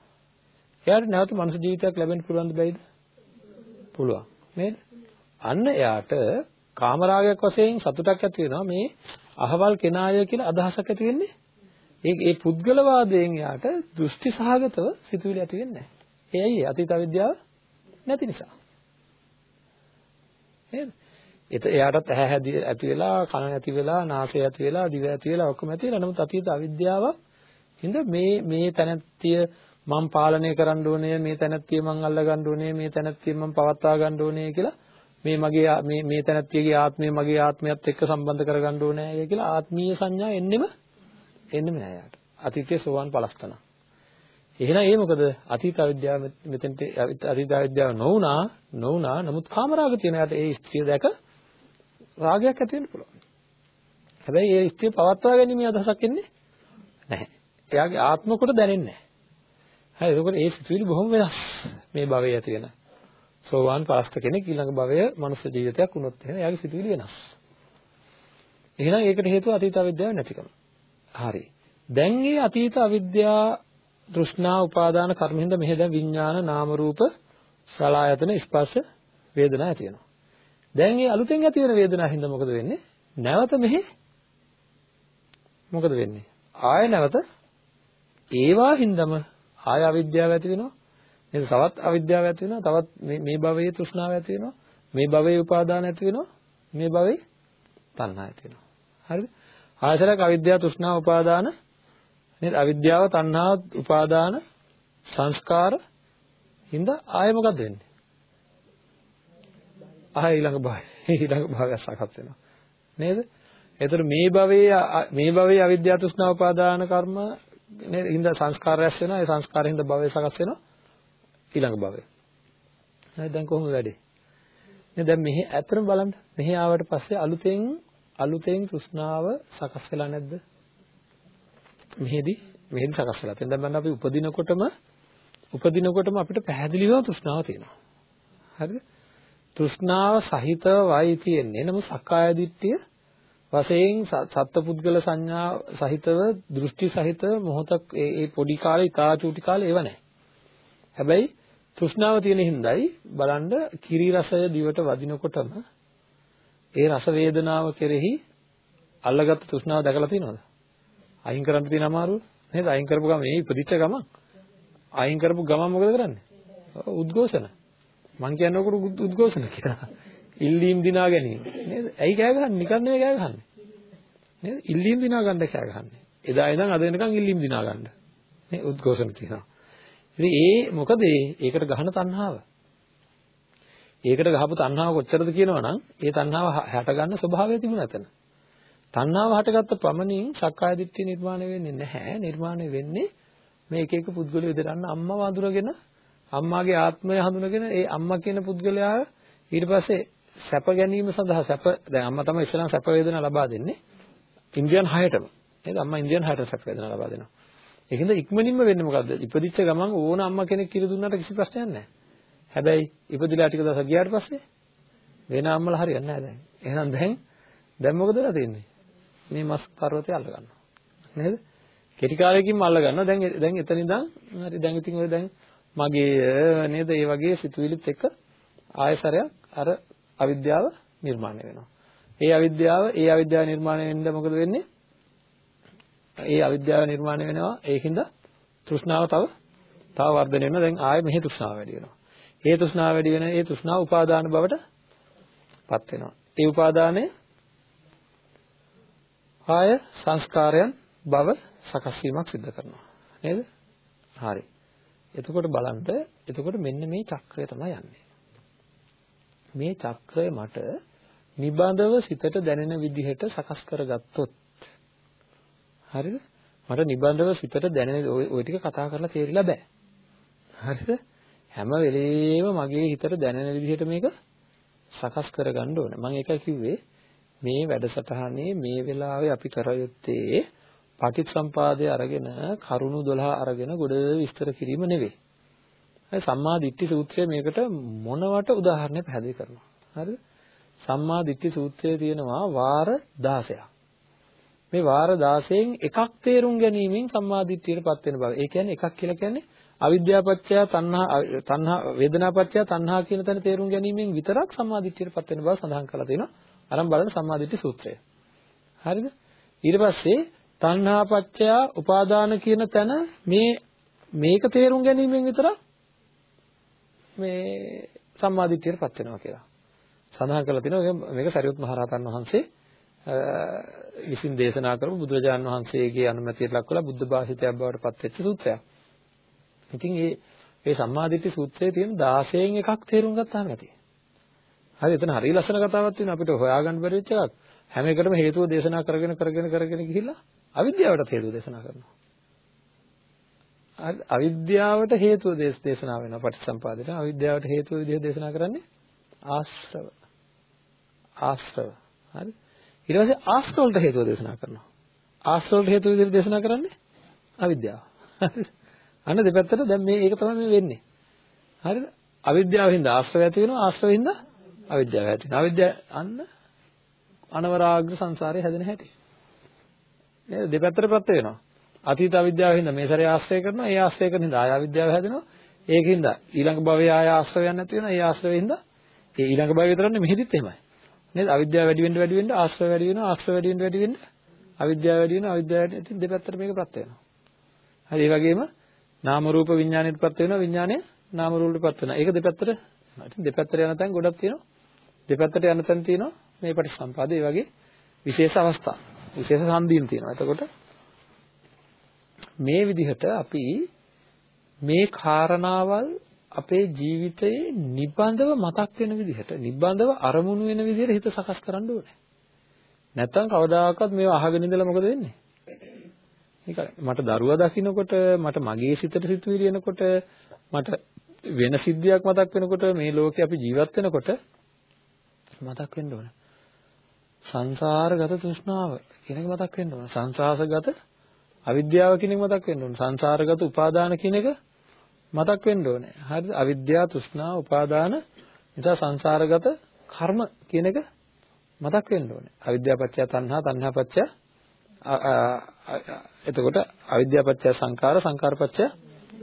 එයාට නැවත මනුෂ්‍ය ජීවිතයක් ලැබෙන්න පුළුවන්ද බැයිද පුළුවන් නේද අන්න එයාට කාමරාගයක් වශයෙන් සතුටක් ඇති වෙනවා. මේ අහවල් කෙනාය කියලා අදහසක් ඇති වෙන්නේ. ඒ ඒ පුද්ගලවාදයෙන් එයාට දෘෂ්ටි සහගතව සිතුවිලි ඇති වෙන්නේ නැහැ. ඒ ඇයි අතීත අවිද්‍යාව නැති නිසා. නේද? ඒත එයාටත් ඇහැ හැදි ඇති වෙලා කන ඇති වෙලා නාසය ඇති වෙලා දිව ඇති වෙලා ඔක්කොම ඇති වෙලා. නමුත් අතීත අවිද්‍යාවක් හින්ද මේ මේ තැනැත්තිය මම පාලනය කරන්න ඕනේ මේ තැනැත්තිය මම අල්ල ගන්න ඕනේ මේ තැනැත්තිය මම පවත්වා ගන්න ඕනේ කියලා මේ මගේ මේ මේ තැනැත්තියගේ ආත්මය මගේ ආත්මයත් එක්ක සම්බන්ධ කරගන්න ඕනේ කියලා ආත්මීය සංඥා එන්නෙම එන්නෙම නෑ යාට අතීතයේ සෝවන් පලස්තන එහෙනම් ඒ මොකද අතීත අවිද්‍යාව මෙතෙන්ට අතීත අවිද්‍යාව නොවුනා නොවුනා නමුත් කාමරාග තියෙන යට ඒ ස්ත්‍රිය දැක රාගයක් ඇති වෙන්න පුළුවන්. හැබැයි ඒ ස්ත්‍රිය පවත්වා ගැනීම අදහසක් එන්නේ නැහැ. එයාගේ ආත්ම කොට දැනෙන්නේ නැහැ. හරි එතකොට ඒ සිතුවිලි බොහොම වෙනස්. මේ භවයේ ඇති වෙන. සෝවාන් පාස්ත කෙනෙක් ඊළඟ භවය මනුස්ස ජීවිතයක් වුණොත් එහෙනම් එයාගේ සිතුවිලි වෙනස්. එහෙනම් ඒකට හේතුව අතීත අවිද්‍යාව නැතිකම. හරි. දැන් මේ අතීත අවිද්‍යාව තෘෂ්ණා උපාදාන කර්ම හින්දා මෙහෙ දැන් විඥාන නාම රූප සලආයතන ස්පර්ශ වේදනා ඇති වෙනවා. දැන් මේ අලුතෙන් ඇති වෙන වේදනාව හින්දා මොකද වෙන්නේ? නැවත මෙහෙ මොකද වෙන්නේ? ආය නැවත ඒවා හින්දාම ආය අවිද්‍යාව ඇති වෙනවා. නේද? තවත් අවිද්‍යාව ඇති වෙනවා. තවත් මේ මේ භවයේ තෘෂ්ණාව ඇති වෙනවා. මේ භවයේ උපාදාන ඇති වෙනවා. මේ භවයේ තණ්හා ඇති වෙනවා. හරිද? ආයතරක අවිද්‍යාව තෘෂ්ණා උපාදාන නේද? අවිද්‍යාව, තණ්හා, උපාදාන, සංස්කාර හින්දා ආයෙ මොකද වෙන්නේ? ආයෙ ඊළඟ භවය. ඊළඟ භවය සකස් වෙනවා. නේද? එතකොට මේ භවයේ මේ භවයේ අවිද්‍යාව, තෘෂ්ණා, උපාදාන කර්ම නේද? හින්දා සංස්කාර රැස් වෙනවා. ඒ සංස්කාර හින්දා භවය සකස් වෙනවා. ඊළඟ භවය. හරි දැන් කොහොමද වැඩේ? නේ දැන් මෙහි ඇත්තටම බලන්න. මෙහි ආවට පස්සේ අලුතෙන් අලුතෙන් තෘෂ්ණාව සකස් වෙලා නැද්ද? මෙහෙදි මෙහෙදි සකස් වෙලා. දැන් බලන්න අපි උපදිනකොටම උපදිනකොටම අපිට පැහැදිලිව තෘෂ්ණාව තියෙනවා. හරිද? තෘෂ්ණාව සහිතවයි තියෙන්නේ. නමුත් සක්කාය දිට්ඨිය වශයෙන් සත්පුද්ගල සංඥා සහිතව දෘෂ්ටි සහිතව මොහොතක් ඒ පොඩි කාලේ ඉතා චූටි කාලේ ඒව නැහැ. හැබැයි තෘෂ්ණාව තියෙන හින්දායි බලන්න කිරි රසය දිවට වදිනකොටම ඒ රස වේදනාව කෙරෙහි අල්ලගත්තු තෘෂ්ණාව දැකලා තියෙනවද? අයින් කරන්න තියෙන අමාරුව නේද? අයින් කරපු ගමන් මේ ඉපදිච්ච ගමන් අයින් කරපු ගමන් මොකද කරන්නේ? උද්ඝෝෂණ. මං කියන්නේ ඔකට උද්ඝෝෂණ කියලා. ඉල්ලීම් දිනා ගැනීම. නේද? ඇයි කෑ ගහන්නේ? නිකන් නෙවෙයි කෑ ගහන්නේ. නේද? ඉල්ලීම් දිනා ගන්න කෑ ගහන්නේ. එදා ඉඳන් අද වෙනකන් ඉල්ලීම් දිනා ගන්න. නේ උද්ඝෝෂණ කියනවා. ඉතින් ඒ මොකද ඒකට ගහන තණ්හාව. ඒකට ගහපු තණ්හාව කොච්චරද කියනවනම් ඒ තණ්හාව හැට ගන්න ස්වභාවය තිබුණ නැතන. තණ්හාව හටගත්ත පමණින් සක්කාය දිට්ඨිය නිර්මාණය වෙන්නේ නැහැ. නිර්මාණය වෙන්නේ මේ එක එක පුද්ගලයෝ ඉදරන්න අම්මව අඳුරගෙන අම්මාගේ ආත්මය හඳුනගෙන ඒ අම්මා කියන පුද්ගලයා ඊට පස්සේ සැප ගැනීම සඳහා සැප දැන් අම්මා තමයි ඉස්සරහම සැප වේදනා ලබා දෙන්නේ. ඉන්ද්‍රියන් 6ටම. නේද? අම්මා ඉන්ද්‍රියන් 6ට සැප වේදනා ලබා දෙනවා. ඒකෙන්ද ඉක්මනින්ම වෙන්නේ මොකද්ද? ඉපදිච්ච ගමන් ඕන අම්මා කෙනෙක් කිරි දුන්නාට කිසි ප්‍රශ්නයක් නැහැ. හැබැයි ඉපදිලා ටික දවසක් ගියාට පස්සේ වෙන අම්මලා හරියන්නේ නැහැ දැන්. එහෙනම් දැන් දැන් මොකද වෙලා තියෙන්නේ? මේ මස් පර්වතය අල්ල ගන්නවා. නේද? කෙටි කාලයකින්ම අල්ල ගන්නවා. දැන් දැන් එතන ඉඳන් හරි දැන් ඉතින් ඔය දැන් මගේ නේද? ඒ වගේ සිතුවිලිත් එක්ක ආයසරයක් අර අවිද්‍යාව නිර්මාණය වෙනවා. ඒ අවිද්‍යාව ඒ අවිද්‍යාව නිර්මාණය වෙන්න මොකද වෙන්නේ? ඒ අවිද්‍යාව නිර්මාණය වෙනවා ඒකින්ද තෘෂ්ණාව තව තව වර්ධනය වෙනවා. දැන් ආයෙ මෙහි තෘෂ්ණාව වැඩි වෙනවා. ඒ තෘෂ්ණාව වැඩි වෙන ඒ තෘෂ්ණාව උපාදාන බවට පත් වෙනවා. ඒ උපාදානය ආය සංස්කාරයන් බව සකස් වීමක් සිදු කරනවා. නේද? හරි. එතකොට බලන්න එතකොට මෙන්න මේ චක්‍රය තමයි යන්නේ. මේ චක්‍රය මට නිබඳව සිතට දැනෙන විදිහට සකස් කරගත්තොත් හරිද? මට නිබඳව සිතට දැනෙන ওই ටික කතා කරලා තේරිලා බෑ. හරිද? හැම වෙලෙම මගේ හිතට දැනෙන විදිහට මේක සකස් කරගන්න ඕනේ. මම ඒකයි කිව්වේ මේ වැඩසටහනේ මේ වෙලාවේ අපි කර යුත්තේ පටිච්චසම්පාදය අරගෙන කරුණු 12 අරගෙන ගොඩ විස්තර කිරීම නෙවෙයි. හරි සම්මා දිට්ඨි සූත්‍රය මේකට මොනවට උදාහරණයක් පැහැදිලි කරනවා. හරිද? සම්මා දිට්ඨි සූත්‍රයේ තියෙනවා වාර 16ක්. මේ වාර 16න් එකක් තේරුම් ගැනීමෙන් සම්මා දිට්ඨියටපත් වෙන බව. ඒ කියන්නේ එකක් කියලා කියන්නේ අවිද්‍යාපච්චය තණ්හා තණ්හා වේදනාපච්චය තණ්හා කියන තැන තේරුම් ගැනීමෙන් විතරක් සම්මා දිට්ඨියටපත් වෙන බව සඳහන් කරලා තියෙනවා. අරන් බලන්න සම්මා දිට්ඨි සූත්‍රය. හරිද? ඊට පස්සේ තණ්හාපච්චය උපාදාන කියන තැන මේ මේක තේරුම් ගැනීමෙන් විතරක් මේ සම්මා දිට්ඨියටපත් වෙනවා කියලා. සඳහන් කරලා තිනවා මේක සරියුත් මහරහතන් වහන්සේ විසින් දේශනා කරපු බුදුරජාණන් වහන්සේගේ අනුමැතියට ලක් කරලා බුද්ධ භාෂිතයක් බවට පත් වෙච්ච සූත්‍රයක්. ඉතින් මේ මේ සම්මාදිට්ඨි සූත්‍රයේ තියෙන 16න් එකක් තේරුම් ගත්තාම නැති. හරි එතන හරිය ලස්සන කතාවක් තියෙනවා අපිට හොයාගන්න බැරි වෙච්ච එකක්. හැම එකටම හේතුව දේශනා කරගෙන කරගෙන කරගෙන ගිහිල්ලා අවිද්‍යාවට හේතුව දේශනා කරනවා. අවිද්‍යාවට හේතුව දේශනා වෙනවා පටිච්චසම්පාදයට. අවිද්‍යාවට හේතුව විදිහට දේශනා කරන්නේ ආශ්‍රව. ආශ්‍රව. හරි. ඊට පස්සේ ආශ්‍රව වලට හේතුව දේශනා කරනවා. ආශ්‍රව වලට හේතුව විදිහට දේශනා කරන්නේ අවිද්‍යාව. අන්න දෙපැත්තට දැන් මේ ඒක තමයි මේ වෙන්නේ. හරිද? අවිද්‍යාවෙන්ද ආශ්‍රව ඇති වෙනවා ආශ්‍රවෙන්ද අවිද්‍යාව ඇති වෙනවා. අවිද්‍යාව අන්න අනවරාග්‍ර සංසාරේ හැදෙන හැටි. නේද? දෙපැත්තටපත් වෙනවා. අතීත අවිද්‍යාවෙන්ද මේ සැරේ ආශ්‍රය කරනවා. ඒ ආශ්‍රය කරන හින්දා ආය අවිද්‍යාව හැදෙනවා. ඒකින්ද ඊළඟ භවයේ ආය ආශ්‍රවයක් නැති වෙනවා. ඒ ආශ්‍රවෙන්ද ඒ ඊළඟ භවය විතරක් නෙමෙයි මෙහෙදිත් එහෙමයි. නේද? අවිද්‍යාව වැඩි වෙන්න වැඩි වෙන්න ආශ්‍රව වැඩි වෙනවා. ආශ්‍රව වැඩි වෙන්න වැඩි වෙන්න අවිද්‍යාව වැඩි වෙනවා. අවිද්‍යාව වැඩි ඉතින් දෙපැත්තට මේක ප්‍රත්‍ය වෙනවා. හරි ඒ වගේම නාම රූප විඥාණයටපත් වෙනවා. විඥාණය නාම රූපයටපත් වෙනවා. ඒක දෙපැත්තට ඉතින් දෙපැත්තට යන තැන් ගොඩක් තියෙනවා. දෙපැත්තට යන තැන් තියෙනවා. මේ පටිසම්පාද ඒ වගේ විශේෂ අවස්ථා. විශේෂ සම්දීන් තියෙනවා. එතකොට මේ විදිහට අපි මේ කාරණාවල් අපේ ජීවිතයේ නිබඳව මතක් වෙන විදිහට නිබඳව අරමුණු වෙන විදිහට හිත සකස් කරන්න ඕනේ. නැත්තම් කවදාකවත් මේව අහගෙන ඉඳලා මොකද වෙන්නේ? ඒකයි මට දරුවා දකින්නකොට මට මගේ සිතට සිතුවිලි එනකොට මට වෙන සිද්ධියක් මතක් වෙනකොට මේ ලෝකේ අපි ජීවත් වෙනකොට මතක් වෙන්න ඕන. සංසාරගත තෘෂ්ණාව කියන එක මතක් වෙන්න ඕන. සංසාසගත අවිද්‍යාව කියන එක මතක් වෙන්න ඕන. සංසාරගත උපාදාන කියන එක මතක් වෙන්න ඕනේ. හරිද? අවිද්‍යාව, තෘෂ්ණා, උපාදාන, නිසා සංසාරගත කර්ම කියන එක මතක් වෙන්න ඕනේ. අවිද්‍යාපච්චය තණ්හා තණ්හාපච්චය එතකොට අවිද්‍යාපච්චය සංකාර සංකාරපච්චය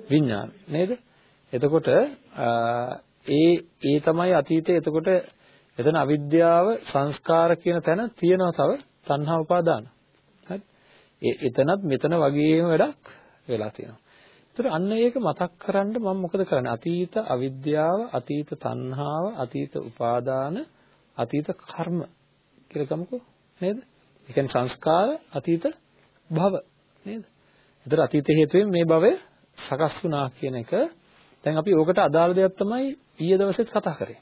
විඥාන නේද? එතකොට ඒ ඒ තමයි අතීතයේ එතකොට එතන අවිද්‍යාව සංස්කාර කියන තැන තියෙනවා තව තණ්හා උපාදාන. හරි? ඒ එතනත් මෙතන වගේම වැඩක් වෙලා තියෙනවා. ඒතර අන්න ඒක මතක් කරන්න මම මොකද කරන්නේ? අතීත අවිද්‍යාව, අතීත තණ්හාව, අතීත උපාදාන, අතීත කර්ම කියලා ගමුකෝ නේද? ඒ කියන්නේ සංස්කාර අතීත භව නේද? ඒතර අතීත හේතුවෙන් මේ භවය සකස් වුණා කියන එක දැන් අපි ඕකට අදාළ දෙයක් තමයි ඊයේ දවසෙත් කතා කරේ.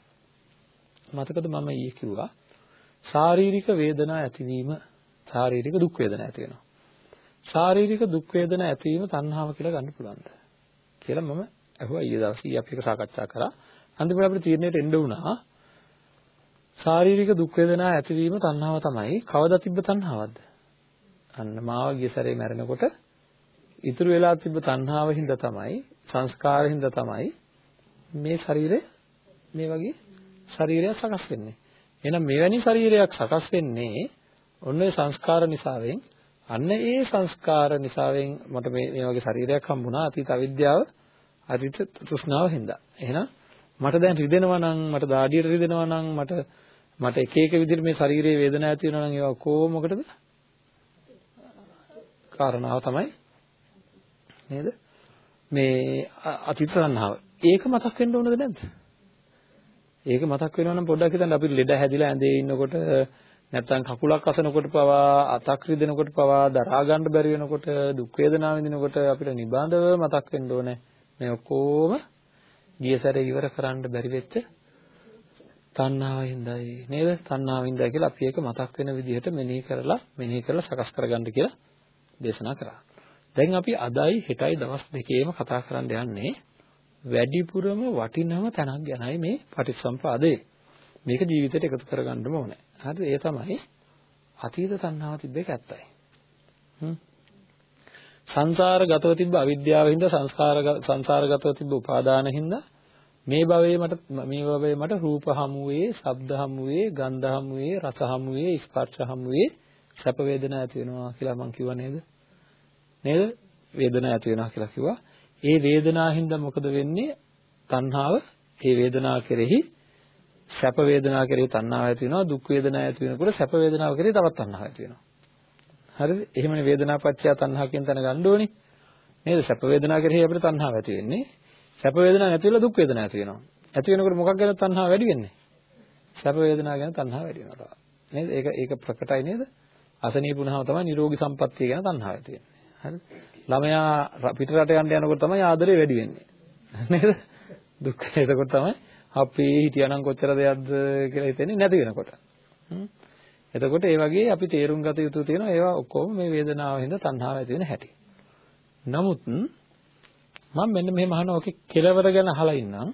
මතකද මම ඊයේ කිව්වා ශාරීරික වේදනා ඇතිවීම ශාරීරික දුක් වේදනා ඇති වෙනවා. ශාරීරික දුක් වේදනා ඇතිවීම තණ්හාව කියලා ගන්න පුළුවන්ද කියලා මම අහුවා ඊයේ දවසේ අපි එක සාකච්ඡා කරා. අන්තිමට අපිට තීරණයට එන්න වුණා ශාරීරික දුක් වේදනා ඇතිවීම තණ්හාව තමයි. කවදා තිබ්බ තණ්හාවක්ද? අන්න මාව ගිය සැරේ මැරෙනකොට ඉතුරු වෙලා තිබ්බ තණ්හාව හින්දා තමයි සංස්කාර හින්දා තමයි මේ ශරීරය මේ වගේ ශරීරයක් සකස් වෙන්නේ. එහෙනම් මෙවැනි ශරීරයක් සකස් වෙන්නේ ඔන්න ඒ සංස්කාර නිසාවෙන් අන්න ඒ සංස්කාර නිසාවෙන් මට මේ මේ වගේ ශරීරයක් හම්බුණා අතීත අවිද්‍යාව අතීත තෘෂ්ණාව හින්දා. එහෙනම් මට දැන් රිදෙනවා නම් මට දාඩියට රිදෙනවා නම් මට මට එක එක විදිහට මේ ශරීරයේ වේදනාවක් ඇති වෙනවා නම් ඒවා කොහොම මොකටද? කාරණාව තමයි නේද? මේ අතීත තණ්හාව. ඒක මතක් වෙන්න ඕනද නැද්ද? ඒක මතක් වෙනවා නම් පොඩ්ඩක් හිතන්න අපි ලෙඩ හැදිලා ඇඳේ ඉන්නකොට නැත්තම් කකුලක් අසනකොට පවා අතක් රිදෙනකොට පවා දරා ගන්න බැරි වෙනකොට දුක් වේදනාව විඳිනකොට අපිට නිබඳව මතක් වෙන්න ඕනේ මේ ඔක්කොම ගිය සැරේ ඉවර කරන්න බැරි වෙච්ච තණ්හාවින්දයි නේද තණ්හාවින්දයි කියලා අපි ඒක මතක් වෙන විදිහට මෙනෙහි කරලා මෙනෙහි කරලා සකස් කරගන්න කියලා දේශනා කරා. දැන් අපි අදයි හෙටයි දවස් දෙකේම කතා කරන්න යන්නේ වැඩිපුරම වටිනම තැනක් ගැනයි මේ පටිච්චසම්පාදේ. මේක ජීවිතයට එකතු කරගන්නම ඕනේ. හරිද? ඒ තමයි අතීත තණ්හාව තිබ්බ එක ඇත්තයි. හ්ම්. සංසාරගතව තිබ්බ අවිද්‍යාවෙන්ද සංස්කාර සංසාරගතව තිබ්බ උපාදානෙන්ද මේ භවයේ මට මේ භවයේ මට රූප හමුවේ, ශබ්ද හමුවේ, ගන්ධ හමුවේ, රස හමුවේ, ස්පර්ශ හමුවේ සැප වේදනා ඇති වෙනවා කියලා මම කිව්වා නේද? නේද? වේදනා ඇති වෙනවා කියලා කිව්වා. ඒ වේදනාවෙන්ද මොකද වෙන්නේ? තණ්හාව ඒ වේදනාව කෙරෙහි සැප වේදනාව කෙරෙහි තණ්හාව ඇති වෙනවා දුක් වේදනාව ඇති වෙනකොට සැප වේදනාව කෙරෙහි තවත් තණ්හාව ඇති වෙනවා. හරිද එහෙමනේ වේදනාපච්චය තණ්හා කියන තැන ගන්න ඕනේ නේද? සැප වේදනාව කෙරෙහි අපිට තණ්හාව ඇති වෙන්නේ. සැප වේදනාවක් නැති වෙලා දුක් වේදනාවක් ඇති වෙනවා. ඇති වෙනකොට මොකක් ගැන තණ්හාව වැඩි වෙන්නේ? සැප වේදනාව ගැන තණ්හාව වැඩි වෙනවා නේද? ඒක ඒක ප්‍රකටයි නේද? අසනීප වුණාම තමයි නිරෝගී සම්පත්තිය ගැන තණ්හාව ඇති වෙන්නේ. හරිද ළමයා පිට රට යන්න යනකොට තමයි ආදරේ වැඩි වෙන්නේ. නේද? දුක් එතකොට තමයි අපි හිටියානම් කොච්චර දෙයක්ද කියලා හිතෙන්නේ නැති වෙනකොට. එතකොට ඒ වගේ අපි තේරුම් ගත යුතු තියෙනවා ඒවා ඔක්කොම මේ වේදනාව හින්දා තණ්හාව ඇති වෙන හැටි. නමුත් මම මෙන්න මෙහෙම අහනවා ඔකේ කෙලවර ගැන අහලා ඉන්නම්.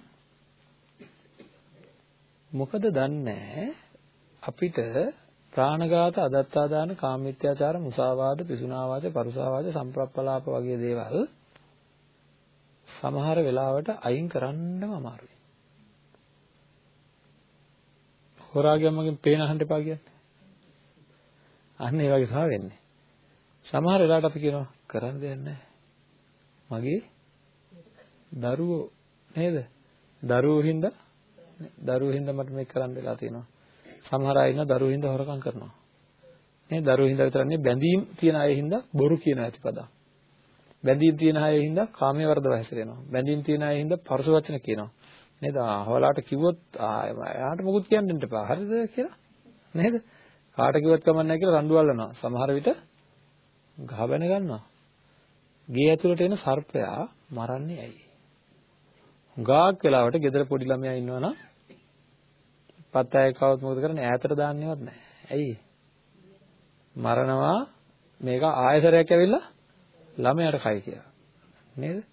මොකද දන්නේ අපිට ප්‍රාණඝාත, අදත්තාදාන, කාමමිත්‍යාචාර, මුසාවාද, පිසුනාවාද, පරුසාවාද, සම්ප්‍රප්පලාප වගේ දේවල් සමහර වෙලාවට අයින් කරන්නම අමාරුයි. හොරාගෙන් මගෙන් පේන අහන්න එපා කියන්නේ. අන්න ඒ වගේ තමයි වෙන්නේ. සමහර වෙලාවට අපි කියනවා කරන්න දෙයක් නැහැ. මගේ දරුවෝ නේද? දරුවෝ හින්දා දරුවෝ හින්දා මට මේක කරන්න වෙලා තියෙනවා. සමහර අය ඉන්න දරුවෝ හින්දා හොරකම් කරනවා. නේ දරුවෝ හින්දා විතරක් නෙවෙයි බැඳීම් තියෙන අය හින්දා බොරු කියන ඇතිපදා. බැඳීම් තියෙන අය හින්දා කාමයේ වර්ධව හැසිරෙනවා. බැඳීම් තියෙන අය හින්දා පරස වචන කියනවා. නේද? අහවලාට කිව්වොත් ආයාට මොකුත් කියන්න දෙන්න එපා. හරිද කියලා? නේද? කාට කිව්වත් කමක් නැහැ කියලා රණ්ඩු අල්ලනවා. සමහර විට ගහ බැන ගන්නවා. ගේ ඇතුළට එන සර්පයා මරන්නේ ඇයි? හුඟක් වෙලාවට ගෙදර පොඩි ළමයා ඉන්නවනම් පත් ඇය කවුත් මොකද කරන්නේ ඈතට දාන්නේවත් නැහැ. ඇයි? මරණවා මේක ආයතරයක් ඇවිල්ලා ළමයාට කයි කියලා. නේද?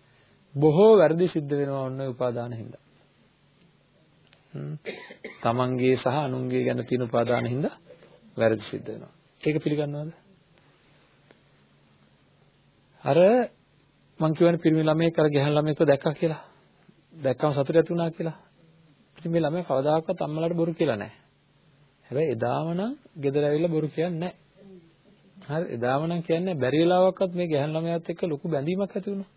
බොහෝ වැරදි සිද්ධ වෙනවා ඔන්න උපාදාන හින්දා. තමන්ගේ සහ අනුන්ගේ ගැන තියෙන උපාදාන හින්දා වැරදි සිද්ධ වෙනවා. ඒක පිළිගන්නවද? අර මං කියවනේ පිරිමි ළමයෙක් අර ගැහන් ළමයෙක්ව දැක්කා කියලා. දැක්කම සතුට ඇති වුණා කියලා. ඉතින් මේ ළමයා කවදාකවත් අම්මලාට බොරු කියලා නැහැ. හැබැයි එදාම නම් ගෙදර ඇවිල්ලා බොරු කියන්නේ නැහැ. හරි එදාම නම් කියන්නේ බැරි වෙලාවක්වත් මේ ගැහන් ළමයාත් එක්ක ලොකු බැඳීමක් ඇති වුණා.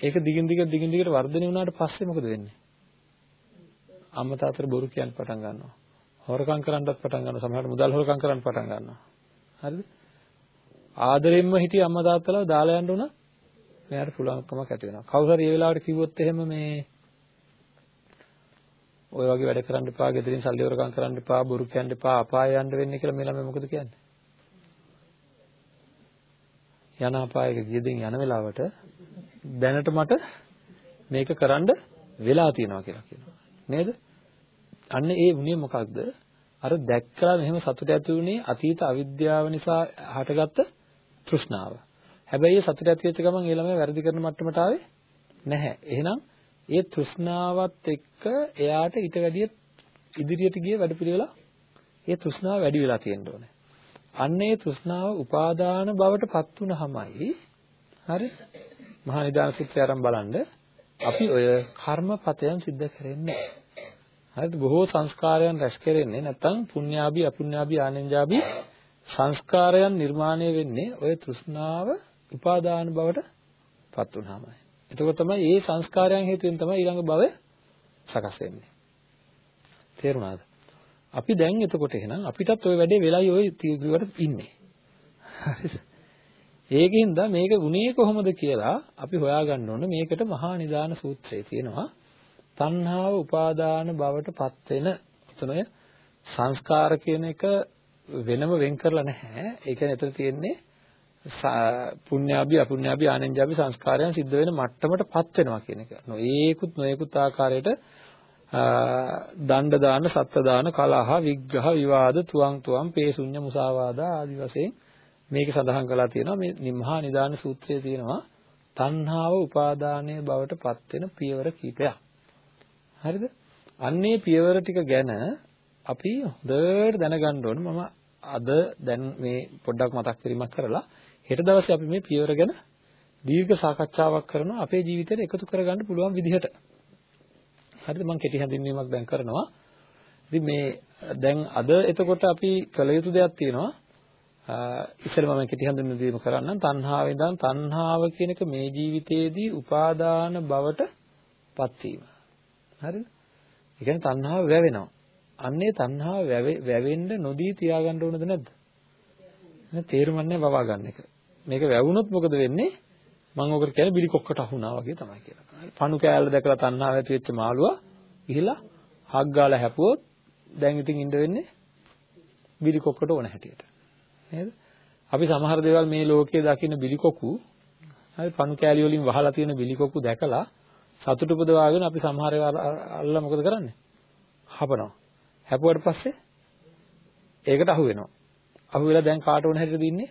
ඒක දිගින් දිගට දිගින් දිගට වර්ධනය වුණාට පස්සේ මොකද වෙන්නේ? අම්මා තාත්තට බොරු කියන්න පටන් ගන්නවා. හොරකම් කරන්නත් පටන් ගන්නවා. සමහරවිට මුදල් හොරකම් කරන්න පටන් ගන්නවා. හරිද? ආදරෙන්ම හිටිය අම්මා තාත්තලාව දාලා යන්න උන මෙයාට පුළුවන්කමක් ඇති වෙනවා. කවුරු හරි ඒ වෙලාවට කිව්වොත් එහෙම මේ ඔය වගේ වැඩ කරන්න එපා, ගෙදරින් සල්ලි හොරකම් කරන්න එපා, බොරු කියන්න එපා, අපාය යන්න වෙන්නේ කියලා මේ ළමයා මොකද කියන්නේ? යන අපායක ගියදින් යන වෙලාවට දැනට මට මේක කරන්න වෙලා තියෙනවා කියලා කියනවා. නේද? අන්න ඒ වුණේ මොකක්ද? අර දැක්කලා මෙහෙම සතුට ඇති වුණේ අතීත අවිද්‍යාව නිසා හටගත්ත තෘෂ්ණාව. හැබැයි ඒ සතුට ඇති වෙච්ච ගමන් ඒ ළමයා වැරදි කරන මට්ටමට ආවේ නැහැ. එහෙනම් ඒ තෘෂ්ණාවත් එක්ක එයාට ඊට වැඩිය ඉදිරියට ගිය වැඩපිළිවෙල ඒ තෘෂ්ණාව වැඩි වෙලා තියෙන්න ඕනේ. අන්න ඒ තෘෂ්ණාව උපාදාන බවට පත් වුනහමයි හරි මහා නිදාන සූත්‍රය අරන් බලන්න අපි ඔය කර්මපතයන් සිද්ධ කරන්නේ හරිද බොහෝ සංස්කාරයන් රැස් කරන්නේ නැත්නම් පුණ්‍යාභි අපුණ්‍යාභි ආනෙන්ජාභි සංස්කාරයන් නිර්මාණය වෙන්නේ ඔය තෘෂ්ණාව උපාදාන බවට පත් වුනහමයි එතකොට තමයි මේ සංස්කාරයන් හේතුවෙන් තමයි ඊළඟ භවය සකස් වෙන්නේ තේරුණාද අපි දැන් එතකොට එහෙනම් අපිටත් ওই වැඩේ වෙලයි ওই තීව්‍රවට ඉන්නේ. හරිද? ඒකින්ද මේක වුණේ කොහොමද කියලා අපි හොයාගන්න ඕන මේකට මහා නිදාන සූත්‍රයේ තියෙනවා තණ්හාව උපාදාන බවට පත් වෙන උතනය සංස්කාර කියන එක වෙනම වෙන් කරලා නැහැ. ඒ කියන්නේ එතන තියෙන්නේ පුණ්‍යාභි අපුණ්‍යාභි ආනන්ජාභි සංස්කාරයන් සිද්ධ වෙන මට්ටමට පත් වෙනවා කියන එක. නොඒකුත් නොඒකුත් ආකාරයට දණ්ඩ දාන, සත්ත්ව දාන, කලහ, විග්‍රහ, විවාද, තුවං තුවං, පේසුඤ්ඤ, මුසාවාදා ආදි වශයෙන් මේක සඳහන් කරලා තියෙනවා. මේ නිම්හා නිදාන සූත්‍රයේ තියෙනවා තණ්හාව උපාදානයේ බවට පත් වෙන පියවර කීපයක්. හරිද? අන්නේ පියවර ටික ගැන අපි හොඳට දැනගන්න ඕන. මම අද දැන් මේ පොඩ්ඩක් මතක් කිරීමක් කරලා හෙට දවසේ අපි මේ පියවර ගැන දීර්ඝ සාකච්ඡාවක් කරනවා අපේ ජීවිතේට එකතු කරගන්න පුළුවන් විදිහට. හරිද මම කෙටි හැඳින්වීමක් දැන් කරනවා ඉතින් මේ දැන් අද එතකොට අපි කළ යුතු දෙයක් තියෙනවා ඉස්සෙල්ලා මම කෙටි හැඳින්වීම කරන්නම් තණ්හාවෙන් ඉඳන් තණ්හාව කියන එක මේ ජීවිතයේදී උපාදාන බවට පත් වීම හරිද ඒ කියන්නේ තණ්හාව වැවෙනවා අන්නේ තණ්හාව වැවෙන්න නොදී තියාගන්න ඕනද නැද්ද තේරුම් ගන්න වවා ගන්න එක මේක වැවුනොත් මොකද වෙන්නේ මම ඔකට කියන්නේ බිලි කොක්කට අහුණා වගේ තමයි කියලා. පණු කෑල්ල දැකලා තණ්හාව ඇති වෙච්ච මාළුවා ගිහිලා හක් ගාලා හැපුවොත් දැන් ඉතින් ඉඳ වෙන්නේ බිලි කොක්කට ඕන හැටියට. නේද? අපි සමහර දේවල් මේ ලෝකයේ දකින්න බිලි කොකු හරි පණු කෑලි වලින් වහලා තියෙන බිලි කොකු දැකලා සතුට උපදවාගෙන අපි සමහර ඒවා අල්ලලා මොකද කරන්නේ? හපනවා. හැපුවට පස්සේ ඒකට අහු වෙනවා. අහු වෙලා දැන් කාට ඕන හැටියද ඉන්නේ?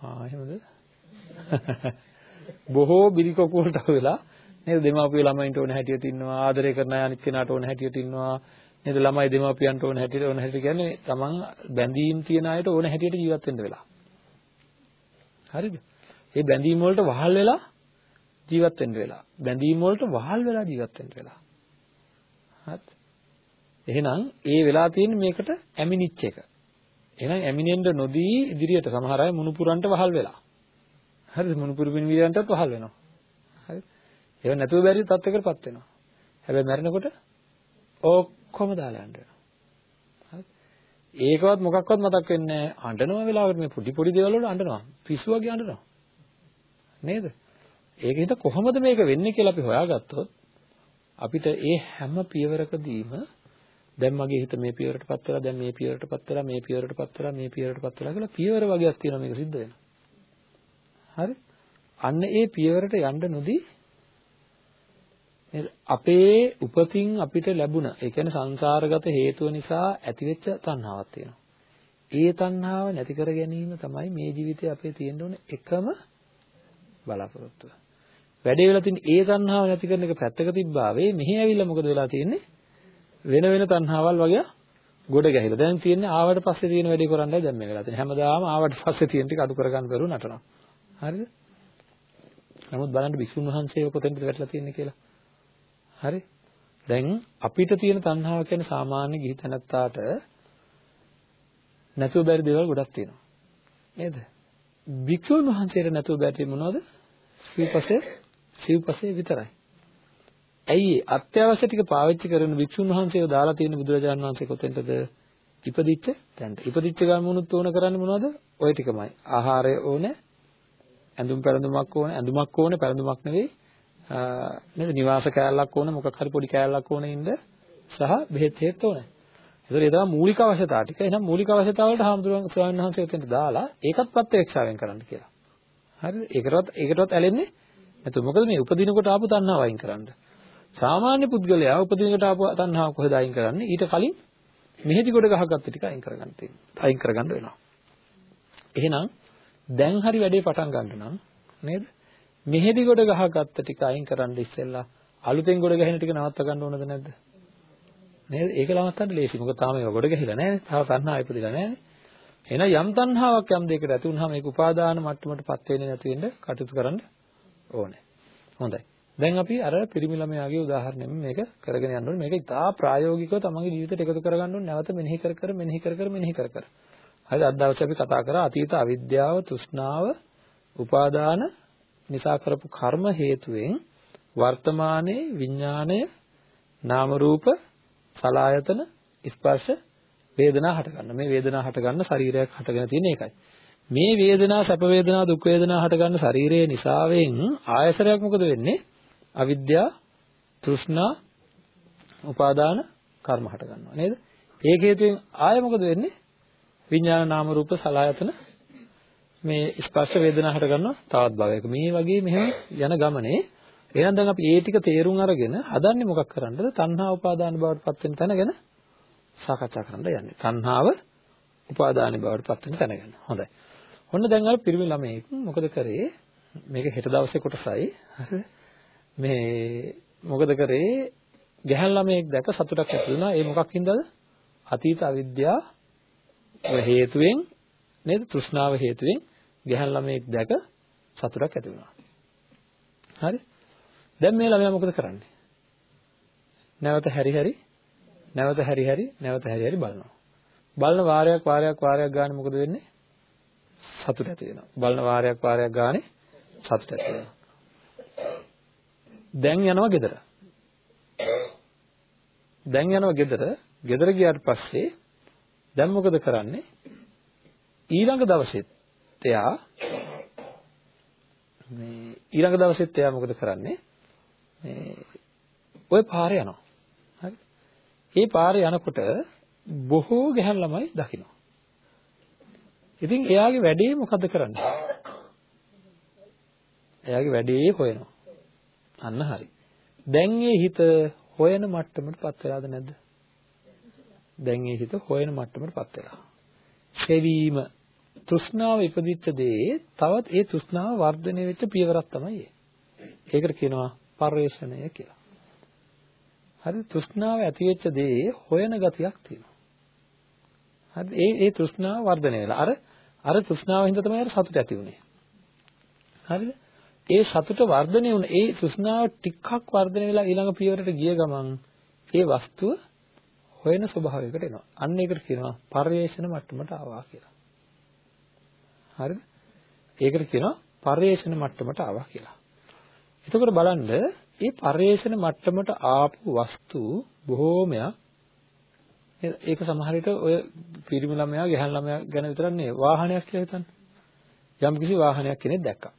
ආ එහෙමද? බොහෝ බිරිකොකු වලට වෙලා නේද දෙමාපිය ළමයින්ට ඕන හැටියට ඉන්නවා ආදරය කරන අය අනිත් කෙනාට ඕන හැටියට ඉන්නවා නේද ළමයි දෙමාපියන්ට ඕන හැටියට ඕන හැටියට කියන්නේ තමන් බැඳීම් තියන අයට ඕන හැටියට ජීවත් වෙන්න වෙලා හරිද ඒ බැඳීම් වලට වහල් වෙලා ජීවත් වෙන්න වෙලා. බැඳීම් වලට වහල් වෙලා ජීවත් වෙන්න වෙලා. හරිද එහෙනම් ඒ වෙලා තියෙන්නේ මේකට ඇමිනිච් එක. එහෙනම් ඇමිනෙන්න නොදී ඉදිරියට සමහර අය මුණුපුරන්ට වහල් වෙලා. හරිද? මොනුපුරු පින්වීරයන්ටත් පහළ වෙනවා. හරි? ඒව නැතුව බැරි තත්යකටපත් වෙනවා. හැබැයි මැරෙනකොට ඔක්කොම දාලා යන්න වෙනවා. හරි? ඒකවත් මොකක්වත් මතක් වෙන්නේ නැහැ. අඬනවා වෙලාවකට මේ පොඩි පොඩි දේවල් වල අඬනවා. පිස්සු වගේ අඬනවා. නේද? ඒකෙන්ද කොහොමද මේක වෙන්නේ කියලා අපි හොයාගත්තොත් අපිට ඒ හැම පියවරකදීම දැන් මගේ හිත මේ පියවරටපත් වෙලා දැන් මේ පියවරටපත් වෙලා මේ පියවරටපත් වෙලා මේ පියවරටපත් වෙලා කියලා පියවර වගේක් තියෙනවා මේක සිද්ධ වෙනවා හරි? අන්න ඒ පියවරට යන්න නොදී අපේ උපතින් අපිට ලැබුණ ඒ කියන්නේ සංසාරගත හේතුව නිසා ඇතිවෙච්ච තණ්හාවක් තියෙනවා. ඒ තණ්හාව නැති කර ගැනීම තමයි මේ ජීවිතේ අපේ තියෙන්න ඕන එකම බලාපොරොත්තුව. වැඩේ වෙලා තියෙන ඒ තණ්හාව නැති කරන එක පැත්තක තිබ්බාවේ මෙහි ඇවිල්ලා මොකද වෙලා තියෙන්නේ? වෙන වෙන තණ්හාවල් වගේ ගොඩ ගැහිලා. දැන් තියෙන්නේ ආවට පස්සේ තියෙන වැඩේ කරන්නයි දැන් මේ වෙලා තියෙන්නේ. හැමදාම ආවට පස්සේ තියෙන ටික අඩු කරගන්න බැරුව නටනවා. හරිද? නමුත් බලන්න භික්ෂුන් වහන්සේව කොතෙන්ද වැටලා තියෙන්නේ කියලා. හරි? දැන් අපිට තියෙන තණ්හාව කියන්නේ සාමාන්‍ය ගිහි තැනත්තාට නැතුව බැරි දේවල් ගොඩක් තියෙනවා. නේද? භික්ෂුන් වහන්සේට නැතුව බැරි මොනවද? සිව්පසේ සිව්පසේ විතරයි. ඇයි අත්‍යවශ්‍ය ටික පාවිච්චි කරන භික්ෂුන් වහන්සේව දාලා තියෙන බුදුරජාණන් වහන්සේ කොතෙන්ටද? ඉපදිච්ච තැනට. ඉපදිච්ච ගමනුත් ඕන කරන්නේ මොනවද? ওই ටිකමයි. ආහාරය ඕනේ, ඇඳුම් පැළඳුමක් ඕනේ, ඇඳුමක් ඕනේ, පැළඳුමක් නෙවෙයි. නේද? නිවාස කෑල්ලක් ඕනේ, මොකක් හරි පොඩි කෑල්ලක් ඕනේ ඉන්න සහ බෙහෙත් හේත් ඕනේ. ඒතර ඒ තමයි මූලික අවශ්‍යතා ටික. එහෙනම් මූලික අවශ්‍යතාව වලට හාමුදුරුවෝ ස්වාමීන් වහන්සේ උතෙන්ට දාලා ඒකත් ප්‍රත්‍යක්ෂාවෙන් කරන්න කියලා. හරිද? ඒකටවත් ඒකටවත් ඇලෙන්නේ නැතු. මොකද මේ උපදිනකොට ආපු තණ්හාව අයින් කරන්න. සාමාන්‍ය පුද්ගලයා උපදිනකොට ආපු තණ්හාව කොහෙද අයින් කරන්නේ? ඊට කලින් මෙහෙදි කොට ගහගත්ත ටික අයින් කරගන්න තියෙනවා. අයින් කරගන්න වෙනවා. එහෙනම් දැන් හරි වැඩේ පටන් ගන්න නම් නේද? මෙහෙදි කොට ගහගත්ත ටික අයින් කරන්න ඉස්සෙල්ලා අලුතෙන් කොට ගහන ටික නවත්ත ගන්න ඕනද නැද්ද? නේද? ඒක නවත්තන්න ලේසි. මොකද තාම ඒව කොට ගහලා නැහැ. තාම තණ්හාව ඉපදිලා නැහැ. එහෙනම් යම් තණ්හාවක් යම් දෙයකට ඇති වුනහම ඒක උපාදාන මට්ටමටපත් වෙන්නේ නැති වෙන්න කටයුතු කරන්න ඕනේ. හොඳයි. දැන් අපි අර පිරිමි ළමයාගේ උදාහරණයෙන් මේක කරගෙන යන්න ඕනේ. මේක ඉතා ප්‍රායෝගිකව තමන්ගේ ජීවිතයට එකතු කරගන්න ඕනේ. නැවත මෙනෙහි කර කර මෙනෙහි කර කර මෙනෙහි කර කර. හරිද? අද දවසේ අපි කතා කරා අතීත අවිද්‍යාව, තෘෂ්ණාව, උපාදාන නිසා කරපු කර්ම හේතුවෙන් වර්තමානයේ විඥාණය නාම රූප සලායතන ස්පර්ශ වේදනා හට ගන්න. මේ වේදනා හට ගන්න ශරීරයක් හටගෙන තියෙන එකයි. මේ වේදනා සැප වේදනා දුක් වේදනා හට ගන්න ශරීරයේ නිසාවෙන් ආයසරයක් මොකද වෙන්නේ? අවිද්‍යාව, තෘෂ්ණා, උපාදාන කර්ම හට ගන්නවා නේද? ඒ හේතුවෙන් ආය මොකද වෙන්නේ? විඥාන නාම රූප සලආයතන මේ ස්පර්ශ වේදනා හට ගන්නවා තවත් භවයක. මේ වගේ මෙහෙම යන ගමනේ එහෙනම් දැන් අපි ඒ ටික තේරුම් අරගෙන හදන්නේ මොකක් කරන්නද? තණ්හා උපාදාන බවට පත් වෙන තැන ගැන සාකච්ඡා කරන්න යන්නේ. තණ්හාව උපාදාන බවට පත් වෙන තැන ගැන. හොඳයි. ඔන්න දැන් අර පිරිමි ළමයෙක් මොකද කරේ? මේක හෙට දවසේ කොටසයි. හරිද? මේ මොකද කරේ? ගැහන් ළමයෙක් දැක සතුටක් ඇති වුණා. ඒ මොකක් හින්දාද? අතීත අවිද්‍යාව හේතුවෙන් නේද? තෘෂ්ණාව හේතුවෙන් ගැහන් ළමයෙක් දැක සතුටක් ඇති වුණා. හරි. දැන් මේ ළමයා මොකද කරන්නේ? නැවත හැරි හැරි නැවත හැරි හැරි නැවත හැරි හැරි බලනවා. බලන වාරයක් වාරයක් වාරයක් ගානේ මොකද වෙන්නේ? සතුට ඇති වෙනවා බලන වාරයක් වාරයක් ගානේ සතුට ඇති වෙනවා දැන් යනවා ගෙදර. දැන් යනවා ගෙදර. ගෙදර ගියාට පස්සේ දැන් මොකද කරන්නේ? ඊළඟ දවසෙත් එයා මේ ඊළඟ දවසෙත් එයා මොකද කරන්නේ? මේ ওই පාරේ යනවා. හරි. ඒ පාරේ යනකොට බොහෝ ගැහැන් ළමයි දකිනවා. ඉතින් එයාගේ වැඩේ මොකද කරන්නේ? එයාගේ වැඩේ හොයනවා. අන්න හරි. දැන් ඒ හිත හොයන මට්ටමටපත් වෙලාද නැද්ද? දැන් ඒ හිත හොයන මට්ටමටපත් වෙලා. සෙවීම තෘෂ්ණාව ඉපදිච්ච දේ තවත් ඒ තෘෂ්ණාව වර්ධනය වෙච්ච පියවරක් තමයි ඒ. ඒකට කියනවා පරිශ්‍රණය කියලා. හරි තෘෂ්ණාව ඇති වෙච්ච දේ හොයන ගතියක් තියෙනවා. හරි ඒ ඒ තෘෂ්ණාව වර්ධනය වෙලා අර අර තෘෂ්ණාව හින්දා තමයි අර සතුට ඇති වුනේ. හරිද? ඒ සතුට වර්ධනය වුණ ඒ තෘෂ්ණාව ටිකක් වර්ධනය වෙලා ඊළඟ පියවරට ගිය ගමන් ඒ වස්තුව හොයන ස්වභාවයකට එනවා. අන්න ඒකට කියනවා පරිේශන මට්ටමට ආවා කියලා. හරිද? ඒකට කියනවා පරිේශන මට්ටමට ආවා කියලා. එතකොට බලන්න මේ පරිේශන මට්ටමට ආපු වස්තු බොහෝමයක් ඒක සමහර විට ඔය පිරිමි ළමයා ගැහන් ළමයා ගැන විතරක් නෙවෙයි වාහනයක් කියලා හිතන්න. යම් කිසි වාහනයක් කෙනෙක් දැක්කා.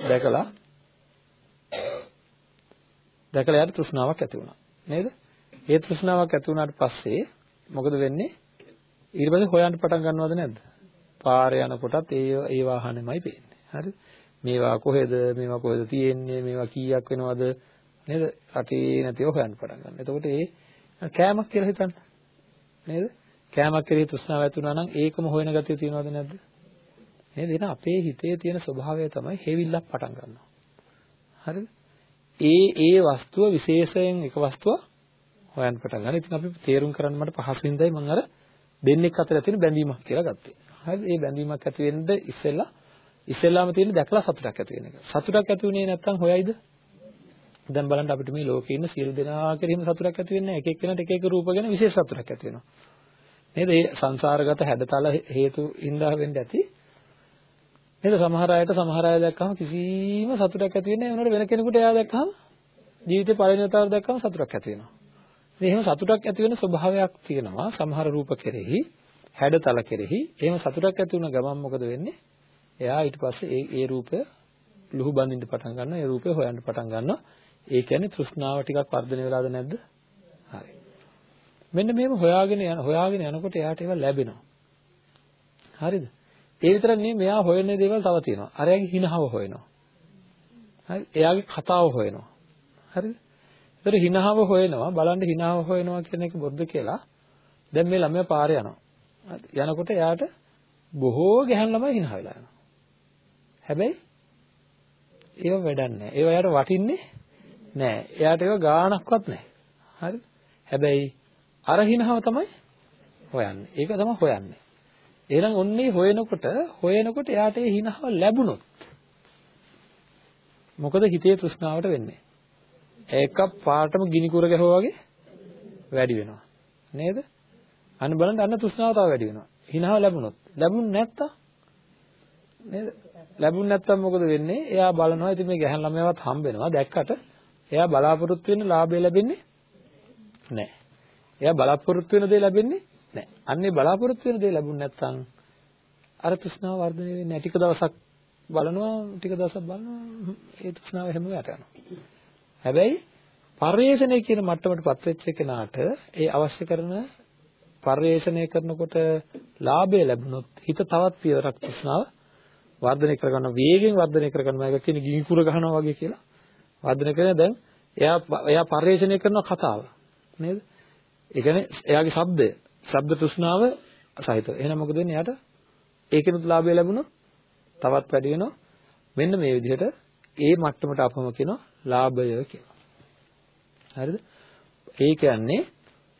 දැකලා දැකලා යාට තෘෂ්ණාවක් ඇති වුණා නේද? ඒ තෘෂ්ණාවක් ඇති වුණාට පස්සේ මොකද වෙන්නේ? ඊට පස්සේ හොයන්න පටන් ගන්නවද නැද්ද? පාරේ යනකොටත් ඒ ඒ වාහනේමයි පේන්නේ. හරිද? මේවා කොහෙද? මේවා කොහෙද තියෙන්නේ? මේවා කීයක් වෙනවද? නේද? රටේ නැතිව හොයන්න පටන් ගන්න. එතකොට ඒ කෑමක් කියලා හිතන්න. නේද? කෑමක් කෙරෙහි තෘෂ්ණාව ඇති වුණා නම් ඒකම හොයන ගතිය තියෙනවද නැද්ද? නේද? එහෙනම් අපේ හිතේ තියෙන ස්වභාවය තමයි හේවිල්ලක් පටන් ගන්නවා. හරිද? ඒ ඒ වස්තුව විශේෂයෙන් එක වස්තුවක් හොයන්න පටන් ගන්න. ඉතින් අපි තේරුම් කරන්න මට පහසු හින්දායි මම අර දෙන්නෙක් අතර තියෙන බැඳීමක් කියලා ගත්තේ. හරිද? ඒ බැඳීමක් ඇති වෙන්න ඉස්සෙල්ලා ඉස්සෙල්ලාම තියෙන දැකලා සතුටක් ඇති වෙන එක. සතුටක් ඇති වුණේ නැත්නම් හොයයිද? දැන් බලන්න අපිට මේ ලෝකේ ඉන්න සියලු දෙනා කෙරෙහිම සතුටක් ඇති වෙන්නේ නැහැ. එක එක්කෙනාට එක එක රූප ගැන විශේෂ සතුටක් ඇති වෙනවා. නේද? ඒ සංසාරගත හැඩතල හේතු ඉඳලා වෙන්න ඇති. නේද? සමහර අයට සමහර අය දැක්කම කිසිම සතුටක් ඇති වෙන්නේ නැහැ. වෙන කෙනෙකුට එයා දැක්කම ජීවිතේ පළවෙනි වතාවට දැක්කම සතුටක් ඇති වෙනවා. ඉතින් එහෙම සතුටක් ඇති වෙන ස්වභාවයක් තියෙනවා සමහර රූප කෙරෙහි, හැඩතල කෙරෙහි. එහෙම සතුටක් ඇති වුණ ගමන් මොකද වෙන්නේ? එයා ඊට පස්සේ ඒ ඒ රූපය ලුහු බඳින්න පටන් ගන්නවා. ඒ රූපය හොයන්න පටන් ගන්නවා. ඒ කියන්නේ තෘෂ්ණාව ටිකක් වර්ධනය වෙලාද නැද්ද? හරි. මෙන්න මේව හොයාගෙන යන හොයාගෙන යනකොට එයාට ඒවා ලැබෙනවා. හරිද? ඒ විතරක් නෙමෙයි මෙයා හොයන දේවල් තව තියෙනවා. අරයාගේ හිනහව හොයනවා. හරි? එයාගේ කතාව හොයනවා. හරිද? ඒතර හිනහව හොයනවා බලන්න හිනහව හොයනවා කියන එක බොද්ද කියලා. දැන් මේ ළමයා පාරේ යනවා. යනකොට එයාට බොහෝ ගැහැණු ළමයි හිනහ වෙලා යනවා. හැබැයි ඒව වැඩක් නැහැ. ඒව එයාට වටින්නේ නැහැ. එයාට ඒව ගාණක්වත් නැහැ. හරිද? හැබැයි අර හිනහව තමයි හොයන්නේ. ඒක තමයි හොයන්නේ. එහෙනම් ඔන්නේ හොයනකොට හොයනකොට එයාට ඒ හිනහව ලැබුණොත් මොකද හිතේ තෘෂ්ණාවට වෙන්නේ? ඒක පාටම ගිනි කුර ගැහුවා වගේ වැඩි වෙනවා. නේද? අන්න බලන්න අන්න තෘෂ්ණාව තව වැඩි වෙනවා. හිනහව ලැබුණොත්. ලැබුණ නැත්තම් නේද? ලැබුණ නැත්තම් මොකද වෙන්නේ? එයා බලනවා ඉතින් මේ ගැහන් ළමයාවත් හම්බ වෙනවා. දැක්කට එයා බලාපොරොත්තු වෙන ලාභය ලැබෙන්නේ නැහැ. එයා බලාපොරොත්තු වෙන දේ ලැබෙන්නේ නැහැ. අන්නේ බලාපොරොත්තු වෙන දේ ලැබුණ නැත්තම් අර තෘෂ්ණාව වර්ධනය වෙන්නේ නැහැ. ටික දවසක් බලනවා, ටික දවසක් බලනවා ඒ තෘෂ්ණාව හැම යට යනවා. හැබැයි පරිේශණය කියන මට්ටමටපත් වෙච්ච කෙනාට ඒ අවශ්‍ය කරන පරිේශණය කරනකොට ලාභය ලැබුණොත් හිත තවත් පියවරක් තෘෂ්ණාව වර්ධනය කරගන්න වේගෙන් වර්ධනය කරගන්න මේක කියන ගිනි කුර ගහනවා වගේ කියලා වර්ධනය කරන දැන් එයා එයා පරිේශණය කරන කතාව නේද ඒ කියන්නේ එයාගේ ශබ්දය ශබ්ද තෘෂ්ණාව සහිතව එහෙනම් මොකද වෙන්නේ එයාට ඒකෙනුත් ලාභය ලැබුණොත් තවත් වැඩි වෙනවා මෙන්න මේ විදිහට ඒ මට්ටමට අපම කියනවා ලාභය කියලා. හරිද? ඒ කියන්නේ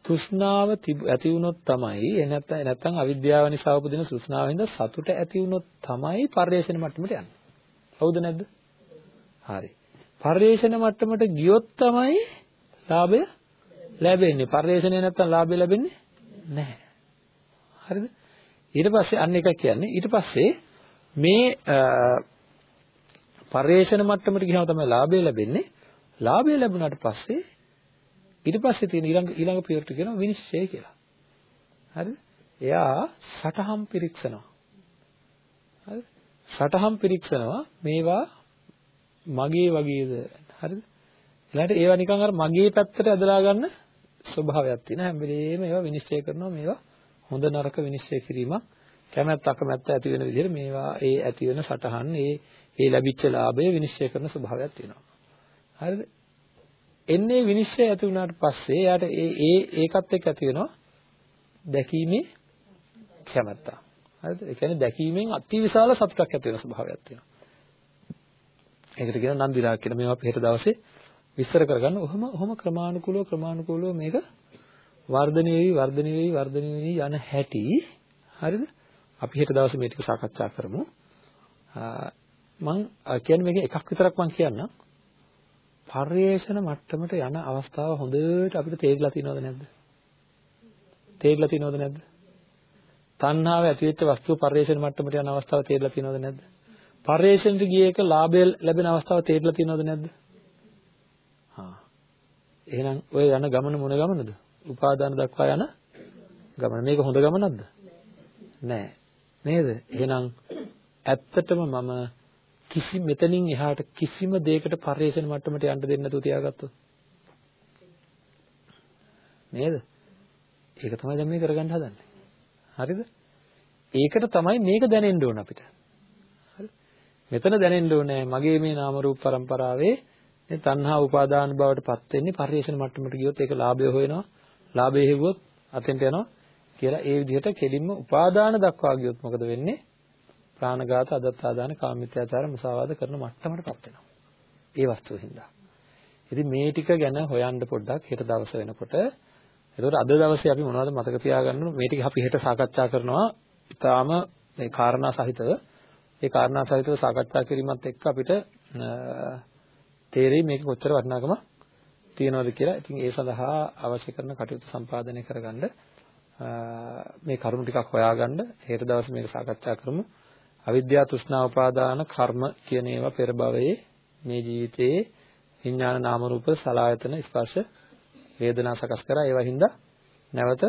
තෘෂ්ණාව ඇති වුණොත් තමයි නැත්නම් නැත්නම් අවිද්‍යාව නිසා උපදින තෘෂ්ණාවෙන්ද සතුට ඇති වුණොත් තමයි පරිේශන මට්ටමට යන්නේ. හවුද නැද්ද? හරි. පරිේශන මට්ටමට ගියොත් තමයි ලාභය ලැබෙන්නේ. පරිේශනය නැත්නම් ලාභය ලැබෙන්නේ නැහැ. හරිද? ඊට පස්සේ අන්න එක කියන්නේ ඊට පස්සේ මේ පරිේශන මට්ටමට ගියාම තමයි ලාභය ලැබෙන්නේ. ලාභය ලැබුණාට පස්සේ ඊට පස්සේ තියෙන ඊළඟ ඊළඟ පියවරට කියනවා විනිශ්චය කියලා. හරිද? එයා සටහන් පිරික්සනවා. හරිද? සටහන් පිරික්සනවා මේවා මගේ වගේද හරිද? ඊළඟට ඒවා නිකන් අර මගේ පැත්තට ඇදලා ගන්න ස්වභාවයක් තියෙන හැම වෙලේම ඒවා විනිශ්චය කරනවා මේවා හොඳ නරක විනිශ්චය කිරීමක් කැමැත්ත අකමැත්ත ඇති වෙන විදිහට මේවා ඒ ඇති වෙන සටහන් ඒ ඒ ලැබිච්ච ලාභය විනිශ්චය කරන ස්වභාවයක් තියෙනවා. හරිද? එන්නේ විනිශ්චය ඇති වුණාට පස්සේ යාට ඒ ඒ ඒකත් එක්ක ඇති වෙනවා දැකීමේ කැමැත්ත. හරිද? ඒ කියන්නේ දැකීමෙන් අතිවිශාල සතුටක් ඇති වෙන ස්වභාවයක් තියෙනවා. ඒකට කියනවා නන්දි රාග කියලා. මේවා අපි හෙට දවසේ විස්තර කරගන්න. ඔහොම ඔහොම ක්‍රමානුකූලව ක්‍රමානුකූලව මේක වර්ධනය වෙවි වර්ධනය වෙවි වර්ධනය වෙවි යන හැටි හරිද? අපි හෙට දවසේ මේ ටික සාකච්ඡා කරමු. මම කියන්නේ මේක එකක් විතරක් මම කියන්නම්. පරිේශන මට්ටමට යන අවස්ථාව හොඳට අපිට තේරිලා තියෙනවද නැද්ද? තේරිලා තියෙනවද නැද්ද? තණ්හාව ඇති වෙච්ච වස්තුව පරිේශන මට්ටමට යන අවස්ථාව තේරිලා තියෙනවද නැද්ද? පරිේශනට ගිය එක ලාභය ලැබෙන අවස්ථාව තේරිලා තියෙනවද නැද්ද? හා. එහෙනම් ඔය යන ගමන මොන ගමනද? උපාදාන දක්වා යන ගමන. මේක හොඳ ගමනක්ද? නෑ. නේද? එහෙනම් ඇත්තටම මම කිසි මෙතනින් එහාට කිසිම දෙයකට පරිේශන මට්ටමට යන්න දෙන්නේ නැතුව තියාගත්තොත් නේද? ඒක තමයි දැන් මේ කරගන්න හදන්නේ. හරිද? ඒකට තමයි මේක දැනෙන්න ඕන අපිට. හරි? මෙතන දැනෙන්න ඕනේ මගේ මේ නාම රූප પરම්පරාවේ මේ තණ්හා උපාදාන බවට පත් වෙන්නේ පරිේශන මට්ටමට ගියොත් ඒක ලාභය හොයනවා. ලාභය හෙව්වොත් අතෙන්ට යනවා කියලා ඒ විදිහට කෙලින්ම උපාදාන දක්වා ගියොත් මොකද වෙන්නේ? ප්‍රාණඝාත, අදත්තාදාන, කාමිත්‍යාචාර, මුසාවාද කරන මට්ටමටපත් වෙනවා. ඒ වස්තුව හින්දා. ඉතින් මේ ටික ගැන හොයන්න පොඩ්ඩක් හෙට දවස වෙනකොට එතකොට අද දවසේ අපි මොනවද මතක තියාගන්න මේ ටික අපි හෙට සාකච්ඡා කරනවා. ඊටාම මේ කාරණා සහිතව ඒ කාරණා සහිතව සාකච්ඡා කිරීමත් එක්ක අපිට තේරෙයි මේක කොච්චර වටිනාකම තියනවද කියලා. ඉතින් ඒ සඳහා අවශ්‍ය කරන කටයුතු සම්පාදනය කරගන්න මේ කරුණු ටිකක් හොයාගන්න හෙට දවසේ මේක සාකච්ඡා කරමු. අවිද්‍යාව තෘෂ්ණා උපාදාන කර්ම කියන ඒවා පෙර භවයේ මේ ජීවිතයේ විඥාන නාම රූප සලආයතන ස්පර්ශ වේදනා සකස් කරා ඒවා හින්දා නැවත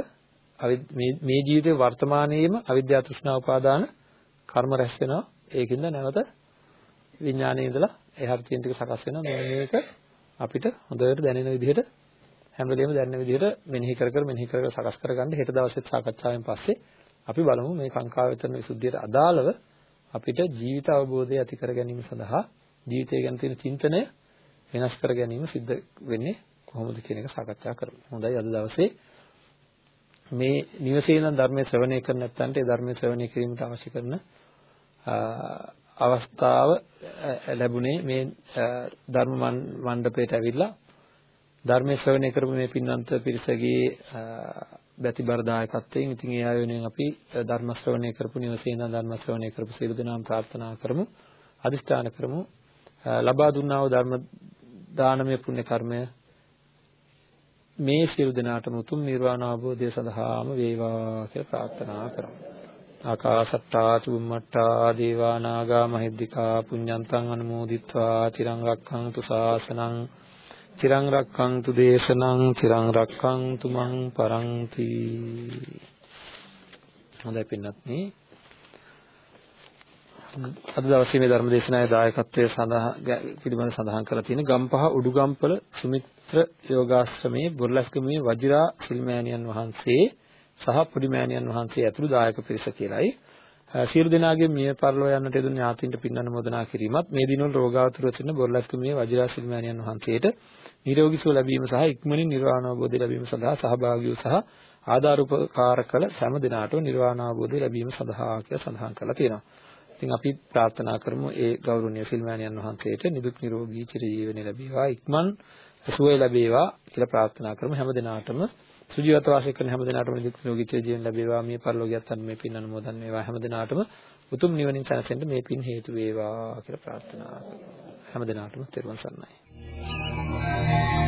මේ ජීවිතේ වර්තමානයේම අවිද්‍යාව තෘෂ්ණා උපාදාන කර්ම රැස් වෙනවා ඒකින්ද නැවත විඥානයේ ඉඳලා එහාට තියෙන ටික සකස් වෙනවා මේක අපිට හොඳට දැනෙන විදිහට හැම වෙලේම දැනෙන විදිහට මෙනෙහි කර කර මෙනෙහි කර කර සකස් කරගන්න හෙට දවසෙත් සාකච්ඡාවෙන් පස්සේ අපි බලමු මේ කාංකා වේතන විසුද්ධියට අදාළව අපිට ජීවිත අවබෝධය ඇති කර ගැනීම සඳහා ජීවිතය ගැන තියෙන චින්තනය වෙනස් කර ගැනීම සිද්ධ වෙන්නේ කොහොමද කියන එක සාකච්ඡා කරමු. හොඳයි අද දවසේ මේ නිවසේ ඉඳන් ධර්මයේ ශ්‍රවණය කර නැත්නම්ට ඒ ධර්මයේ ශ්‍රවණය කිරීමට අවශ්‍ය කරන අවස්ථාව ලැබුණේ මේ ධර්ම මණ්ඩපයට ඇවිල්ලා ධර්මයේ ශ්‍රවණය කරපු මේ පින්වන්ත පිරිසගේ බැතිබර දායකත්වයෙන් ඉතින් ඒ අය වෙනුවෙන් අපි ධර්ම ශ්‍රවණය කරපු නිවසේ ඉඳන් ධර්ම ශ්‍රවණය කරපු සියලු දෙනාම ප්‍රාර්ථනා කරමු අදිෂ්ඨාන කරමු ලබා දුන්නා වූ ධර්ම දානමය පුණ්‍ය කර්මය මේ සියලු දෙනාටම උතුම් නිර්වාණ අවබෝධය සඳහාම වේවා කියලා ප්‍රාර්ථනා කරමු. ආකාසට්ටා චුම්මට්ටා දේවා නාග මහිද්దికා පුඤ්ඤන්තං අනුමෝදිත්වා චිරං රක්ඛන්තු ශාසනං චිරං රක්ඛන්තු දේශනං චිරං රක්ඛන්තු මං පරන්ති. හොඳයි පින්වත්නි අද දවසේ මේ ධර්ම දේශනාවේ දායකත්වයේ සඳහා පිළිබඳ සඳහන් කරලා තියෙන ගම්පහ උඩුගම්පල සුමිත්‍ර යෝගාශ්‍රමයේ බොරලස්කමේ වජිරා සිල්මෑණියන් වහන්සේ සහ පොඩිමෑණියන් වහන්සේ ඇතුළු දායක පිරිස කියලයි. සියලු දෙනාගේ මිය පරලෝ යන්නට යෙදුණු ඥාතීන්ට පින් අනුමෝදනා කිරීමත් මේ දිනවල රෝගාතුර සිටින බොරලස්කමේ වජිරා සිල්මෑණියන් වහන්සේට නිරෝගී සුව ලැබීම සහ ඉක්මනින් නිර්වාණ අවබෝධය ලැබීම සඳහා සහභාගී වූ සහ ආධාර උපකාර කළ හැම දිනාටම නිර්වාණ අවබෝධය ලැබීම සඳහා කියලා සඳහන් කරලා තියෙනවා. ඉතින් අපි ප්‍රාර්ථනා කරමු ඒ ගෞරවනීය සිල්මෑණියන් වහන්සේට නිදුක් නිරෝගී චිරජීවනය ලැබේවා ඉක්මන් සුවය ලැබේවා කියලා ප්‍රාර්ථනා කරමු හැම දිනාටම සුජීවත වාසය කරන හැම දිනාටම නිදුක් නිරෝගී චිරජීවනය ලැබේවා. මේ පරිලෝකියත් අන්න මේ පින් අනුමෝදන් වේවා. හැම දිනාටම උතුම් නිවනින් සැනසෙන්න මේ පින් හේතු වේවා කියලා ප්‍රාර්ථනා කරමු හැම දිනාටම තෙරුවන් සරණයි.